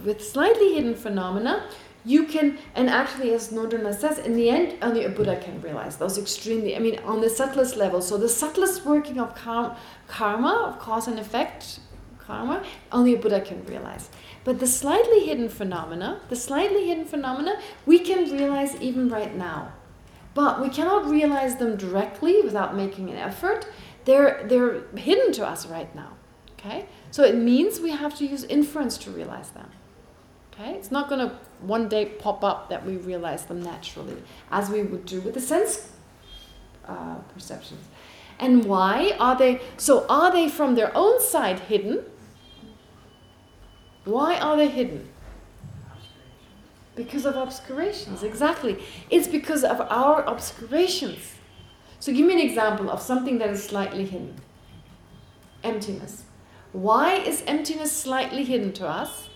with slightly hidden phenomena, you can, and actually as Nordana says, in the end, only a Buddha can realize those extremely, I mean, on the subtlest level. So the subtlest working of kar karma, of cause and effect, karma, only a Buddha can realize. But the slightly hidden phenomena, the slightly hidden phenomena, we can realize even right now. But we cannot realize them directly without making an effort. They're, they're hidden to us right now. Okay? So it means we have to use inference to realize them. Okay? It's not going to one day pop up that we realize them naturally, as we would do with the sense uh, perceptions. And why are they, so are they from their own side hidden? Why are they hidden? Because of obscurations, exactly. It's because of our obscurations. So give me an example of something that is slightly hidden. Emptiness. Why is emptiness slightly hidden to us?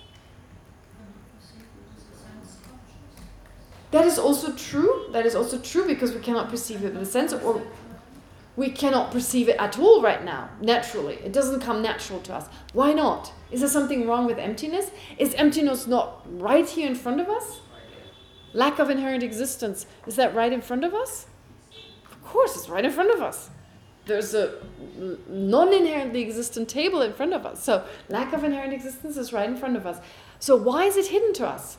That is also true. That is also true because we cannot perceive it with the sense or we cannot perceive it at all right now, naturally. It doesn't come natural to us. Why not? Is there something wrong with emptiness? Is emptiness not right here in front of us? Lack of inherent existence. Is that right in front of us? Of course, it's right in front of us. There's a non-inherently existent table in front of us. So lack of inherent existence is right in front of us. So why is it hidden to us?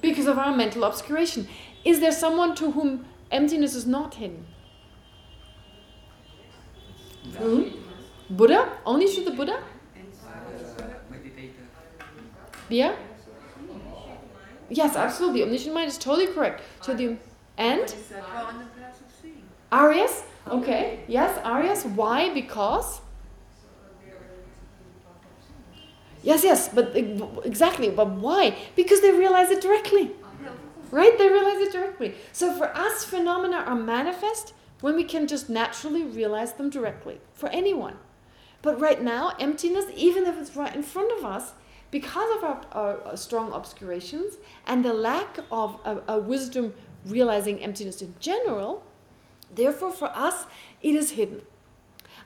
Because of our mental obscuration. Is there someone to whom emptiness is not hidden? Hmm? Buddha? Only to the Buddha? Yeah? Yes, absolutely. Omniscient mind is totally correct. So the and Aryas? Okay. Yes, Aryas. Why? Because Yes, yes, but eh, exactly. But why? Because they realize it directly. Right? They realize it directly. So for us, phenomena are manifest when we can just naturally realize them directly. For anyone. But right now, emptiness, even if it's right in front of us, because of our, our strong obscurations and the lack of a, a wisdom realizing emptiness in general, therefore for us, it is hidden.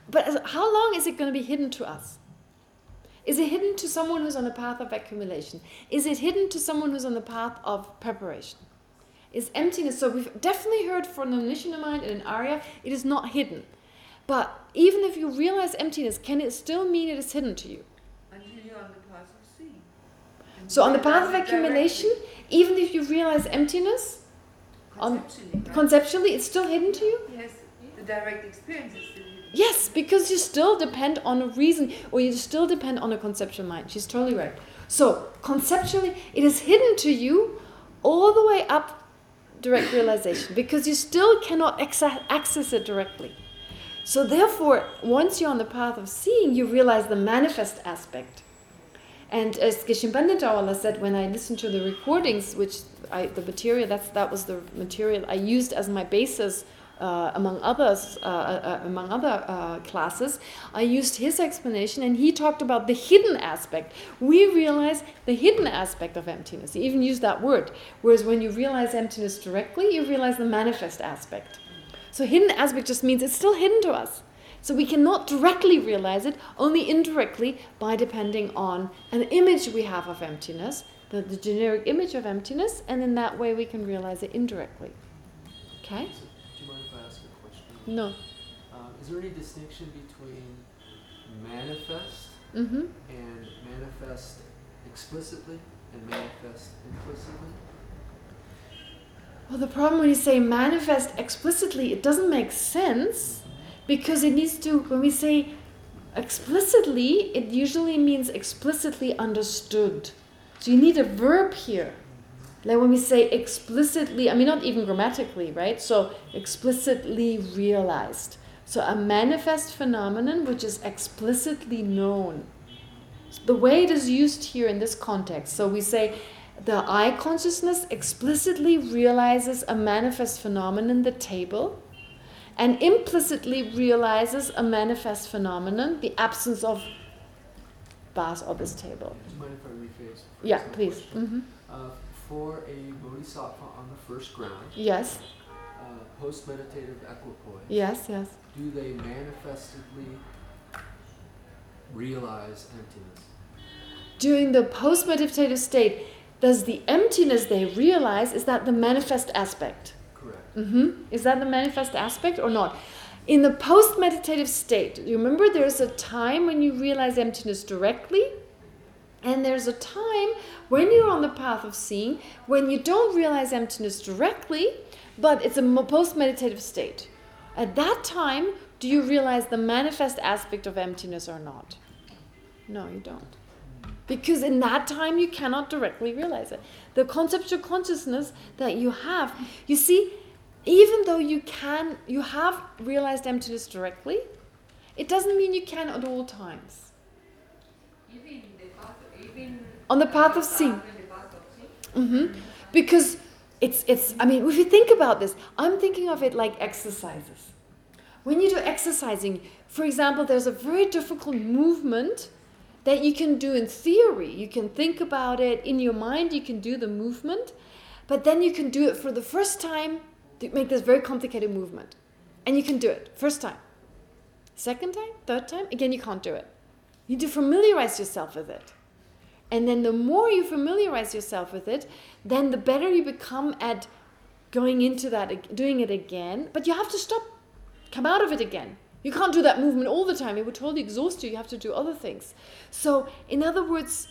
But how long is it going to be hidden to us? Is it hidden to someone who's on the path of accumulation? Is it hidden to someone who's on the path of preparation? Is emptiness, so we've definitely heard from the omniscient mind and an Arya, it is not hidden. But even if you realize emptiness, can it still mean it is hidden to you? Until you're on the path of seeing. So on the path of accumulation, even if you realize emptiness, Um, on, conceptually, it's still hidden to you? Yes, the direct experience is still Yes, because you still depend on a reason, or you still depend on a conceptual mind. She's totally right. So, conceptually, it is hidden to you all the way up direct realization, because you still cannot access it directly. So therefore, once you're on the path of seeing, you realize the manifest aspect. And as Geshe Panditawala said, when I listened to the recordings, which I, the material, that's, that was the material I used as my basis uh, among others, uh, uh, among other uh, classes, I used his explanation, and he talked about the hidden aspect. We realize the hidden aspect of emptiness. He even used that word. Whereas when you realize emptiness directly, you realize the manifest aspect. So hidden aspect just means it's still hidden to us. So we cannot directly realize it, only indirectly by depending on an image we have of emptiness, the, the generic image of emptiness, and in that way we can realize it indirectly. Okay? Do you mind if I ask a question? No. Um, is there any distinction between manifest Mm-hmm. and manifest explicitly and manifest implicitly? Well, the problem when you say manifest explicitly, it doesn't make sense because it needs to, when we say explicitly, it usually means explicitly understood. So you need a verb here. Like when we say explicitly, I mean, not even grammatically, right? So explicitly realized. So a manifest phenomenon which is explicitly known. The way it is used here in this context. So we say the I consciousness explicitly realizes a manifest phenomenon, the table, and implicitly realizes a manifest phenomenon, the absence of vase or this table. Do you mind if I rephrase? Yeah, please. question? hmm Uh, for a bodhisattva on the first ground, Yes, uh, post-meditative equipoise, yes, yes. do they manifestedly realize emptiness? During the post-meditative state, does the emptiness they realize, is that the manifest aspect? Correct. hmm Is that the manifest aspect or not? In the post-meditative state, you remember there's a time when you realize emptiness directly, and there's a time when you're on the path of seeing, when you don't realize emptiness directly, but it's a post-meditative state. At that time, do you realize the manifest aspect of emptiness or not? No, you don't. Because in that time, you cannot directly realize it. The conceptual consciousness that you have, you see, even though you can, you have realized emptiness directly, it doesn't mean you can at all times. Even the path, even On the path of seeing. in the path of seeing. hmm Because it's, it's, I mean, if you think about this, I'm thinking of it like exercises. When you do exercising, for example, there's a very difficult movement that you can do in theory. You can think about it in your mind, you can do the movement, but then you can do it for the first time make this very complicated movement. And you can do it, first time. Second time, third time, again, you can't do it. You need to familiarize yourself with it. And then the more you familiarize yourself with it, then the better you become at going into that, doing it again. But you have to stop, come out of it again. You can't do that movement all the time. It would totally exhaust you. You have to do other things. So, in other words,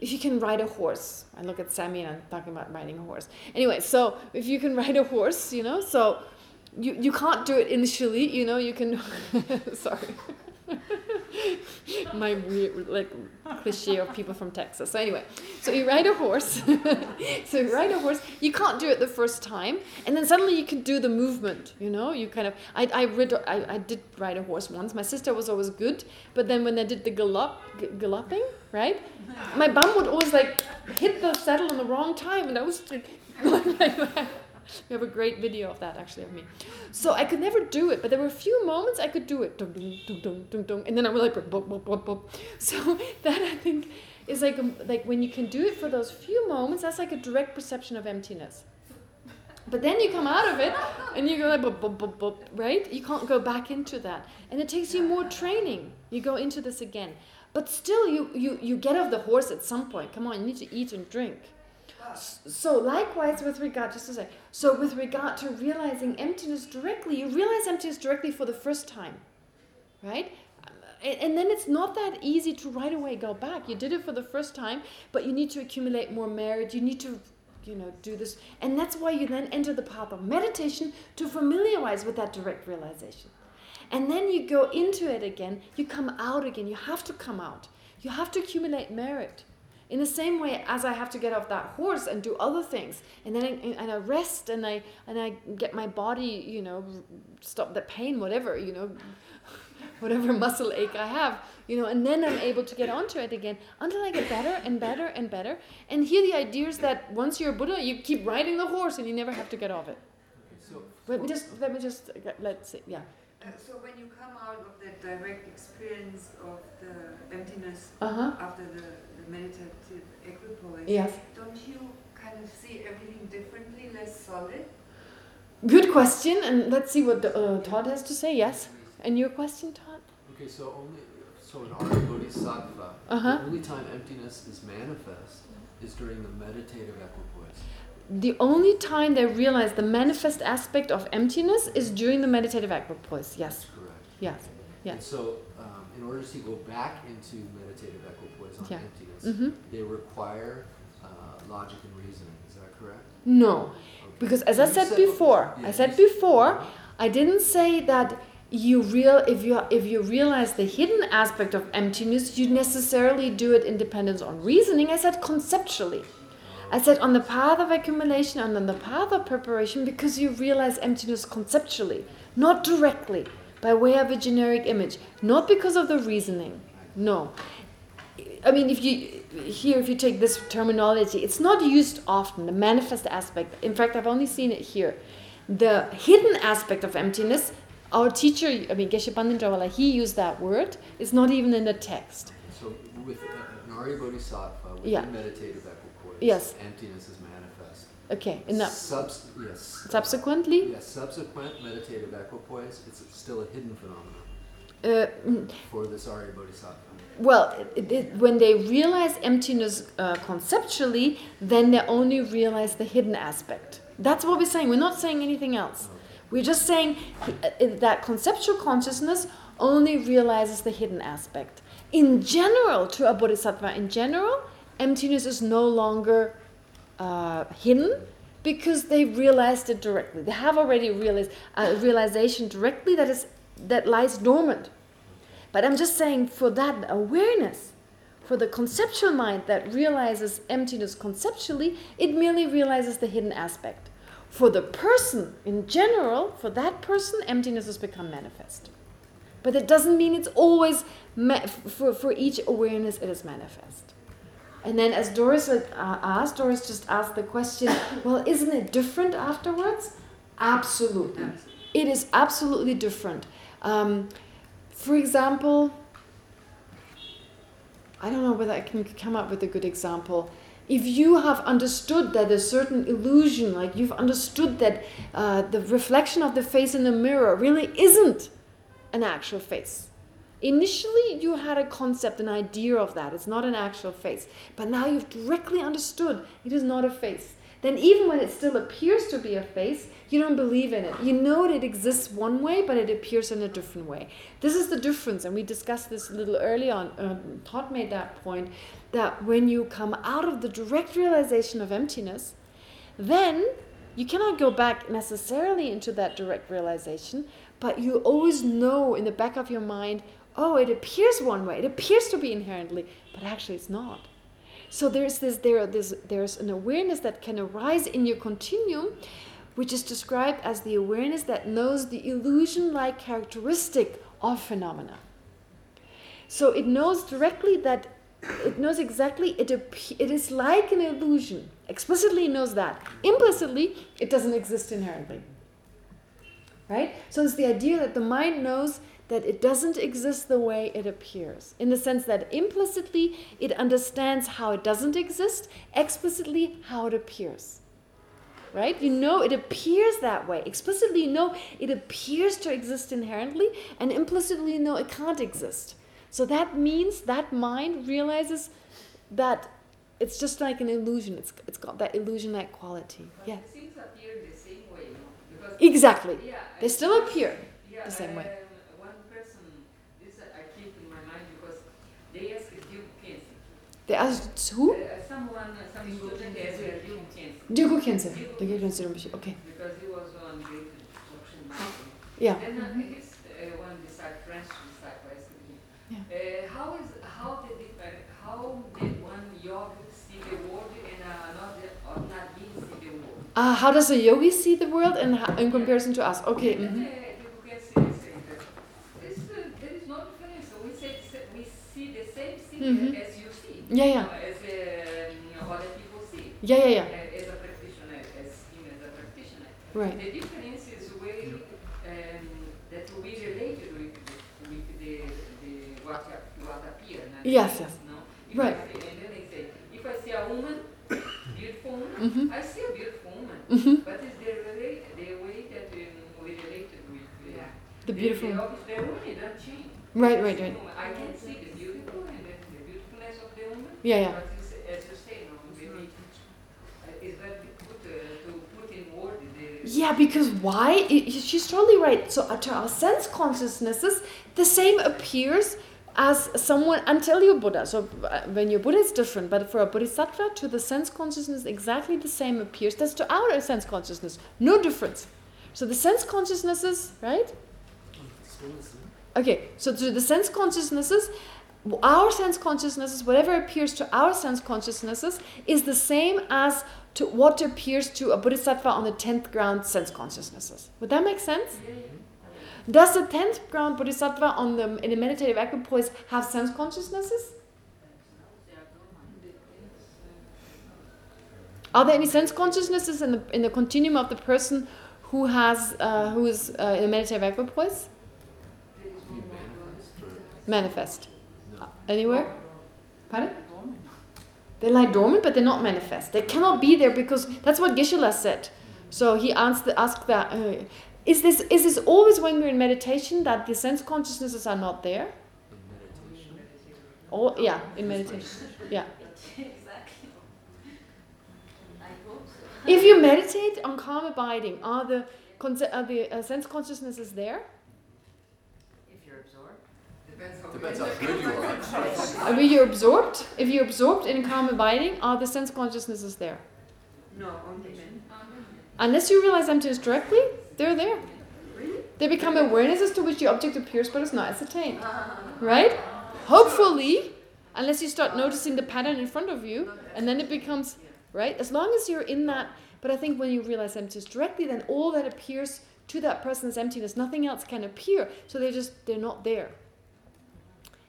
if you can ride a horse, I look at Sammy and I'm talking about riding a horse. Anyway, so if you can ride a horse, you know, so you, you can't do it initially, you know, you can, sorry. My weird, like, cliche of people from Texas. So anyway, so you ride a horse. so you ride a horse. You can't do it the first time, and then suddenly you can do the movement. You know, you kind of. I I rid, I, I did ride a horse once. My sister was always good, but then when I did the gallop, g- galloping, right, my bum would always like hit the saddle on the wrong time, and I was like. We have a great video of that actually of me. So I could never do it, but there were a few moments I could do it. Dum, dum, dum, dum, dum, and then I was like, bop, bop, bop, bop. so that I think is like um, like when you can do it for those few moments, that's like a direct perception of emptiness. But then you come out of it and you go like, bop, bop, bop, bop, right? You can't go back into that. And it takes you more training. You go into this again. But still, you, you, you get off the horse at some point. Come on, you need to eat and drink. So likewise with regard, just to say, so with regard to realizing emptiness directly, you realize emptiness directly for the first time, right? And then it's not that easy to right away go back. You did it for the first time, but you need to accumulate more merit. You need to, you know, do this. And that's why you then enter the path of meditation to familiarize with that direct realization. And then you go into it again, you come out again. You have to come out. You have to accumulate merit. In the same way as I have to get off that horse and do other things, and then I, and I rest and I and I get my body, you know, stop the pain, whatever, you know, whatever muscle ache I have, you know, and then I'm able to get onto it again until I get better and better and better. And here the idea is that once you're a Buddha, you keep riding the horse and you never have to get off it. Okay, so Let me just let me just uh, let's see, yeah. Uh, so when you come out of that direct experience of the emptiness Uh huh. after the, the meditative equipoise, Yes. don't you kind of see everything differently, less solid? Good question, and let's see what uh, Todd has to say. Yes, and your question, Todd. Okay, so only so in our bodhisattva, Uh-huh. the only time emptiness is manifest is during the meditative equipoise. The only time they realize the manifest aspect of emptiness is during the meditative equipoise. Yes, That's correct. yes, yes. And so, um, in order to go back into meditative equipoise on Yeah. emptiness, Mm-hmm. they require uh, logic and reasoning. Is that correct? No, Okay. because as I said said- before, yeah, I said before, I didn't say that you real if you if you realize the hidden aspect of emptiness, you necessarily do it in dependence on reasoning. I said conceptually. I said on the path of accumulation and on the path of preparation because you realize emptiness conceptually, not directly, by way of a generic image, not because of the reasoning. No. I mean, if you here, if you take this terminology, it's not used often. The manifest aspect. In fact, I've only seen it here. The hidden aspect of emptiness. Our teacher, I mean, Geshe Pandit Jawala, he used that word. It's not even in the text. So with uh, an Arya Bodhisattva, with Yeah. meditative equipoise, Yes. emptiness is manifest. Okay, in that Subs- yes. subsequently, Yes, subsequent meditative equipoise, it's still a hidden phenomenon uh, mm, for this Arya Bodhisattva. Well, it, it, when they realize emptiness uh, conceptually, then they only realize the hidden aspect. That's what we're saying. We're not saying anything else. We're just saying uh, that conceptual consciousness only realizes the hidden aspect. In general, to a bodhisattva in general, emptiness is no longer uh, hidden because they realized it directly. They have already realized a realization directly that is that lies dormant. But I'm just saying for that awareness, for the conceptual mind that realizes emptiness conceptually, it merely realizes the hidden aspect. For the person in general, for that person, emptiness has become manifest. But it doesn't mean it's always, for, for each awareness it is manifest. And then as Doris uh, asked, Doris just asked the question, well, isn't it different afterwards? Absolutely. It is absolutely different. Um, for example, I don't know whether I can come up with a good example. If you have understood that a certain illusion, like you've understood that uh, the reflection of the face in the mirror really isn't an actual face. Initially, you had a concept, an idea of that. It's not an actual face. But now you've directly understood it is not a face. Then even when it still appears to be a face, you don't believe in it. You know that it exists one way, but it appears in a different way. This is the difference, and we discussed this a little early on. Um, Todd made that point, that when you come out of the direct realization of emptiness, then you cannot go back necessarily into that direct realization, but you always know in the back of your mind, oh, it appears one way, it appears to be inherently, but actually it's not. So there's this there there's there's an awareness that can arise in your continuum, which is described as the awareness that knows the illusion-like characteristic of phenomena. So it knows directly that it knows exactly it it is like an illusion. Explicitly knows that. Implicitly, it doesn't exist inherently. Right? So it's the idea that the mind knows that it doesn't exist the way it appears. In the sense that implicitly it understands how it doesn't exist, explicitly how it appears. Right? You know it appears that way. Explicitly you know it appears to exist inherently, and implicitly you know it can't exist. So that means that mind realizes that it's just like an illusion. It's it's got that illusion-like quality. But Yeah. the things appear the same way, because Exactly. Yeah, They still appear yeah, the same way. um, one person, this I keep in my mind because they asked Dilgo Khyentse. They asked who? Uh, someone, some student asked Dilgo Khyentse. Dilgo Khyentse. Dilgo Okay. Because he was on great instruction. Yeah. Then uh, his uh, one disciple, French disciple asked him, Yeah. uh, how is how did it, uh, how did one yogi see the world and another ordinary being see the world? Uh, how does a yogi see the world in, in comparison to us? Okay. Then, uh, people can say, say this, uh, there is no difference. We say we see the same thing as you see. Yeah, yeah. As um, other people see. Yeah, yeah, yeah. As a practitioner, as him as a practitioner. Right. The difference is way um, that we related with with the, the what, what appear. Yes, yes. No? Right. I see, and then they say, if I see a woman, beautiful woman, Mhm. I see a beautiful woman. Mhm. But it's the, relate, the way that um, we related with uh, The beautiful- The, obvious- the woman don't change. Right, right, right. I can see the beautiful and the, the beautifulness of the woman. Yeah, yeah. But it's, as you say, no, maybe uh, it's very difficult uh, to put in word. Yeah, because why? I- she's totally right. So uh, to our sense consciousnesses, the same appears as someone until you're Buddha. So uh, when you're Buddha, it's different. But for a Bodhisattva, to the sense consciousness, exactly the same appears. That's to our sense consciousness. No difference. So the sense consciousnesses, right? Okay, so to the sense consciousnesses, our sense consciousnesses, whatever appears to our sense consciousnesses, is the same as to what appears to a bodhisattva on the 10th ground sense consciousnesses. Would that make sense? Does the 10th ground bodhisattva on the, in the meditative equipoise have sense consciousnesses? Are there any sense consciousnesses in the in the continuum of the person who has uh, who is uh, in a meditative equipoise? Manifest anywhere? Pardon? They lie dormant, but they're not manifest. They cannot be there because that's what Geshe-la said. So he asked, asked that, uh, is this is this always when we're in meditation that the sense consciousnesses are not there? In meditation. Or yeah, in meditation. Yeah. Exactly. I hope. If you meditate on calm abiding, are the are the uh, sense consciousnesses there? If you're absorbed. Depends how Depends good how good you are. Are you absorbed? If you're absorbed in calm abiding, are the sense consciousnesses there? No, only men. Unless you realize emptiness directly, they're there. Really? They become awarenesses to which the object appears but is not ascertained. Ah. Right? Hopefully, unless you start noticing the pattern in front of you, and then it becomes, right? As long as you're in that, but I think when you realize emptiness directly, then all that appears to that person is emptiness. Nothing else can appear. So they're just, they're not there.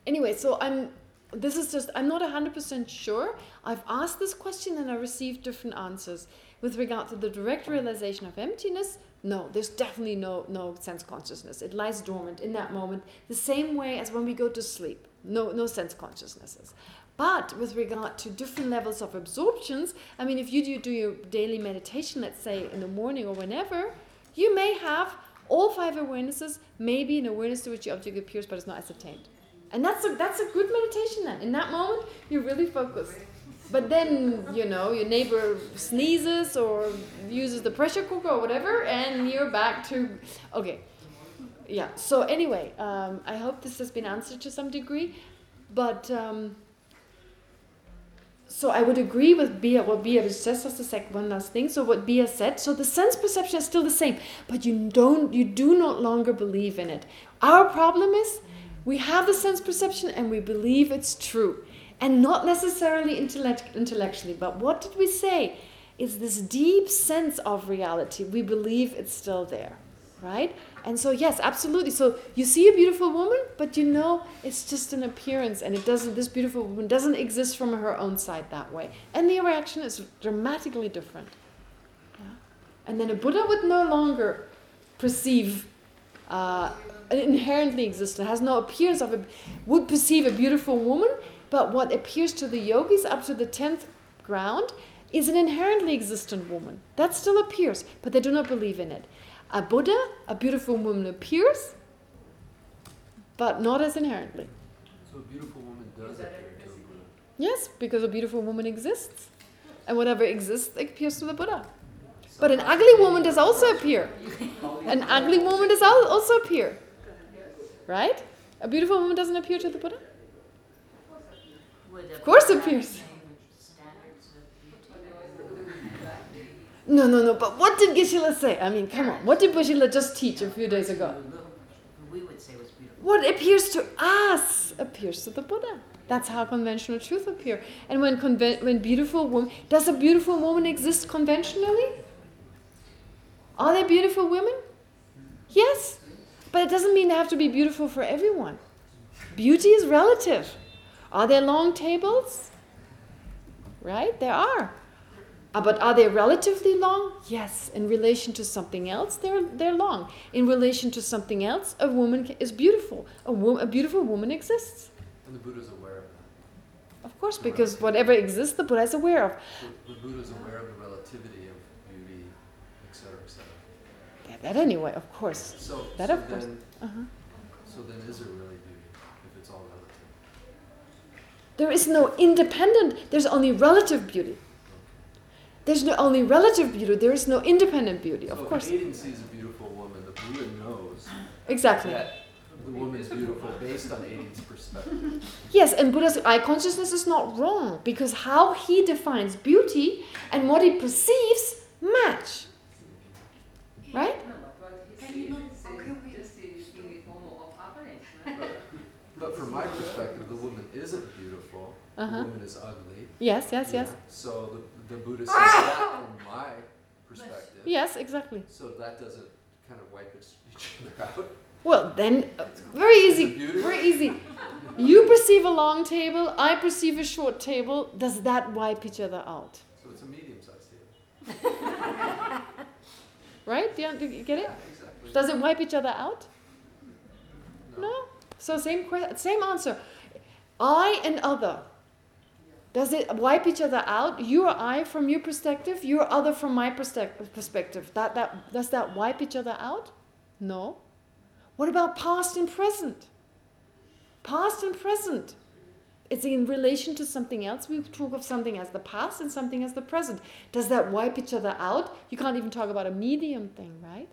Anyway, so I'm, this is just, I'm not 100% sure. I've asked this question and I received different answers. With regard to the direct realization of emptiness, no, there's definitely no, no sense consciousness. It lies dormant in that moment, the same way as when we go to sleep. No, no sense consciousnesses. But with regard to different levels of absorptions, I mean, if you do, do your daily meditation, let's say in the morning or whenever, you may have all five awarenesses, maybe an awareness to which the object appears but it's not ascertained. And that's a, that's a good meditation then. In that moment, you're really focused. But then, you know, your neighbor sneezes or uses the pressure cooker or whatever, and you're back to... Okay. Yeah, so anyway, um, I hope this has been answered to some degree. But... Um, so I would agree with Bia, what Bia was just as a second one last thing. So what Bia said, so the sense perception is still the same, but you don't, you do not longer believe in it. Our problem is we have the sense perception and we believe it's true, and not necessarily intellect, intellectually. But what did we say? Is this deep sense of reality? We believe it's still there, right? And so yes, absolutely. So you see a beautiful woman, but you know it's just an appearance, and it doesn't. This beautiful woman doesn't exist from her own side that way, and the reaction is dramatically different. Yeah? And then a Buddha would no longer perceive uh, an inherently existent, has no appearance of a, would perceive a beautiful woman, but what appears to the yogis up to the tenth ground is an inherently existent woman. That still appears, but they do not believe in it. A Buddha, a beautiful woman appears, but not as inherently. So a beautiful woman does appear to a Buddha. Yes, because a beautiful woman exists. And whatever exists appears to the Buddha. But an ugly woman does also appear. An ugly woman does also appear. Right? A beautiful woman doesn't appear to the Buddha? Of course appears. No, no, no. But what did Geshe-la say? I mean, come on. What did Geshe-la just teach a few days ago? What appears to us appears to the Buddha. That's how conventional truth appear. And when when beautiful woman does a beautiful woman exist conventionally? Are there beautiful women? Yes. But it doesn't mean they have to be beautiful for everyone. Beauty is relative. Are there long tables? Right? There are. Uh, but are they relatively long? Yes. In relation to something else, they're they're long. In relation to something else, a woman is beautiful. A, wo- a beautiful woman exists. And the Buddha's aware of that. Of course, because whatever exists, the Buddha is aware of. The, the Buddha's aware of the relativity of beauty, etc., etc. Yeah, that anyway, of course. So, That so of course. then, Uh-huh. so then is there really beauty if it's all relative? There is no independent, there's only relative beauty. There's no only relative beauty, there is no independent beauty, of course. if Aiden sees a beautiful woman, the Buddha knows Exactly. that the woman is beautiful based on Aiden's perspective. Yes, and Buddha's eye consciousness is not wrong because how he defines beauty and what he perceives match. Right? But what he sees is just the in the form of appearance. right? But from my perspective, the woman isn't beautiful. Uh-huh. The woman is ugly. Yes, yes, yes. So the, the Buddha says that from my perspective. Yes, exactly. So that doesn't kind of wipe each other out. Well, then, uh, very easy, very easy. You perceive a long table, I perceive a short table. Does that wipe each other out? So it's a medium-sized table. right? Do you, do you get it? Yeah, exactly. Does it wipe each other out? No. So same que- same answer. I and other. Does it wipe each other out? You or I from your perspective, you or other from my perspec- perspective. That that does that wipe each other out? No. What about past and present? Past and present. It's in relation to something else. We talk of something as the past and something as the present. Does that wipe each other out? You can't even talk about a medium thing, right?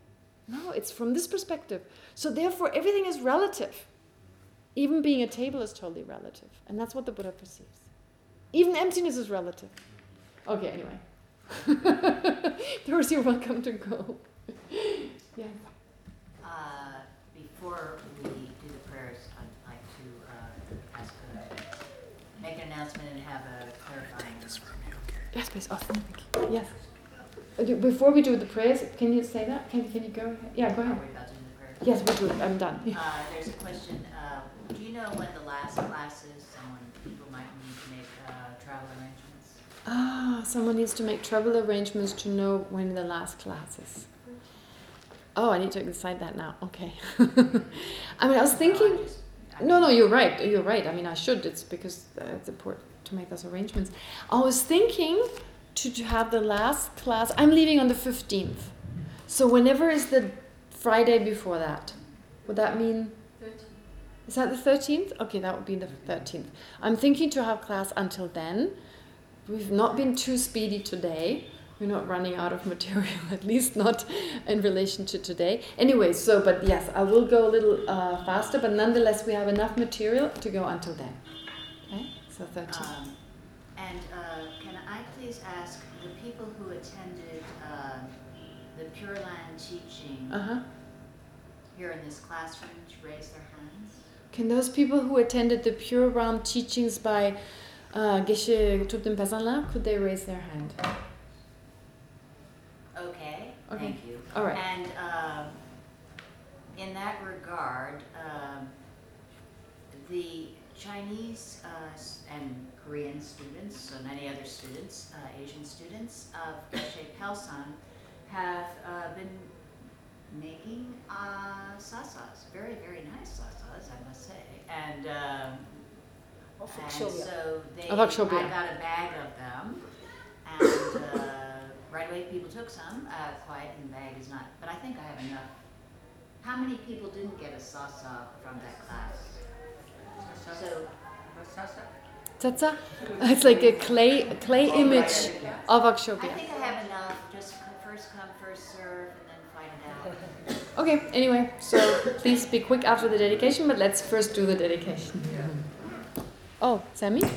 No, it's from this perspective. So therefore, everything is relative. Even being a table is totally relative. And that's what the Buddha perceives. Even emptiness is relative. Okay, anyway. Doris, you're welcome to go. yeah. Uh, before we do the prayers, I'd like to uh, ask a, make an announcement and have a clarifying. Yes, please. Oh, thank you. Yes. Before we do the prayers, can you say that? Can, can you go ahead? Yeah, go ahead. we about to the? Yes, we do. I'm done. Yeah. Uh, there's a question, uh, do you know when the last class is, someone, people might need to make, uh, travel arrangements? Ah, someone needs to make travel arrangements to know when the last class is. Oh, I need to decide that now. Okay. I mean, I was thinking. No, I just- I No, no, you're right. You're right. I mean, I should. It's because uh, it's important to make those arrangements. I was thinking to, to have the last class. I'm leaving on the 15th. So whenever is the Friday before that? Would that mean... 13th. Is that the 13th? Okay, that would be the 13th. I'm thinking to have class until then. We've not been too speedy today. We're not running out of material, at least not in relation to today. Anyway, so, but yes, I will go a little uh, faster, but nonetheless, we have enough material to go until then. Okay, so 13. Um, And uh, I please ask the people who attended uh, the Pure Land teaching Uh-huh. here in this classroom to raise their hands? Can those people who attended the Pure Land teachings by uh, Geshe Tupten Pasanla, could they raise their hand? Okay, Okay. thank you. All right. And um, in that regard, um, the Chinese uh, and Korean students, so many other students, uh, Asian students of Geshe Pelsan have uh, been making uh, tsatsas, very, very nice tsatsas, I must say. And, um, and so they, I got a bag of them, and uh, right away people took some, uh, quiet in the bag is not, but I think I have enough. How many people didn't get a tsatsa from that class? So, Tsatsa? It's like a clay, a clay image of Akshobhya. I think I have enough, just first come, first serve, and then find out. Okay, anyway, so please be quick after the dedication, but let's first do the dedication. Yeah. Oh, Sammy? Uh,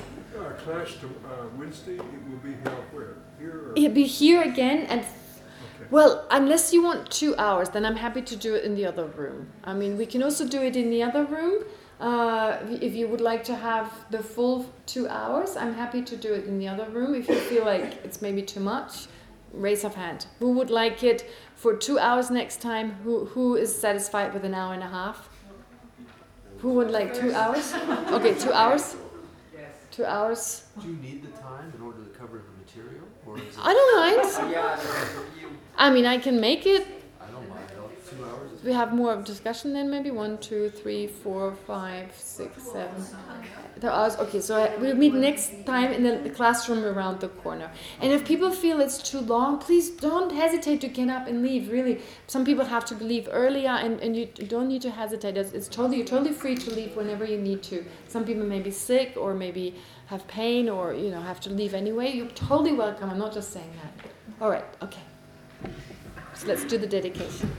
class to, uh, Wednesday, it will be held where? Here or? It'll be here again and Well, unless you want two hours, then I'm happy to do it in the other room. I mean, we can also do it in the other room. Uh, if you would like to have the full two hours, I'm happy to do it in the other room. If you feel like it's maybe too much, raise of hand. Who would like it for two hours next time? Who Who is satisfied with an hour and a half? Who would like two hours? Okay, two hours. Yes. Two hours. Do you need the time in order to cover the material, or is it? I don't mind. Yeah, for you. I mean, I can make it. I don't mind. I'll- Two hours. is We have more of discussion then, maybe one, two, three, four, five, six, seven. There are okay. So I, we'll meet next time in the classroom around the corner. And if people feel it's too long, please don't hesitate to get up and leave. Really, some people have to leave earlier, and, and you don't need to hesitate. It's, it's totally you're totally free to leave whenever you need to. Some people may be sick or maybe have pain or you know have to leave anyway. You're totally welcome. I'm not just saying that. All right. Okay. So let's do the dedication.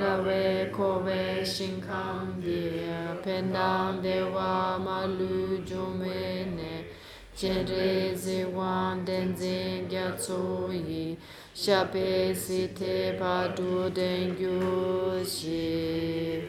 Dawe kowe shinkang diya pendang dewa malu jumene Chere ziwan denzin gya tsoyi Shape si te padu dengyu shi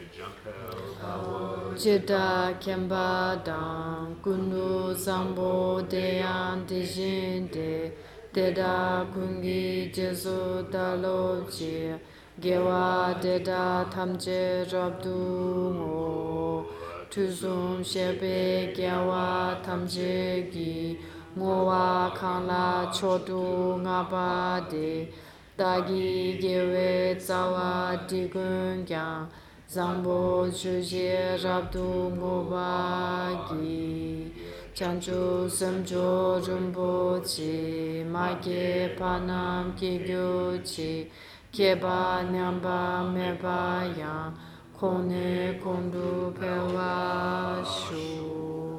Chita kemba dang kunu sambo deyang dijin de deda kungi jesu dalo chi. Gewa deda tamje rabdu ngo. Tuzum shebe gewa tamje gi. Ngowa kala chodu ngaba de. Dagi gewe tsawa digun kyang Zambo chuje rabdu ngo ba gi. chanchu semcho rumbu chi, ma ke panam ki gyu chi, keba nyamba meba yang, kone kondu pewa shu.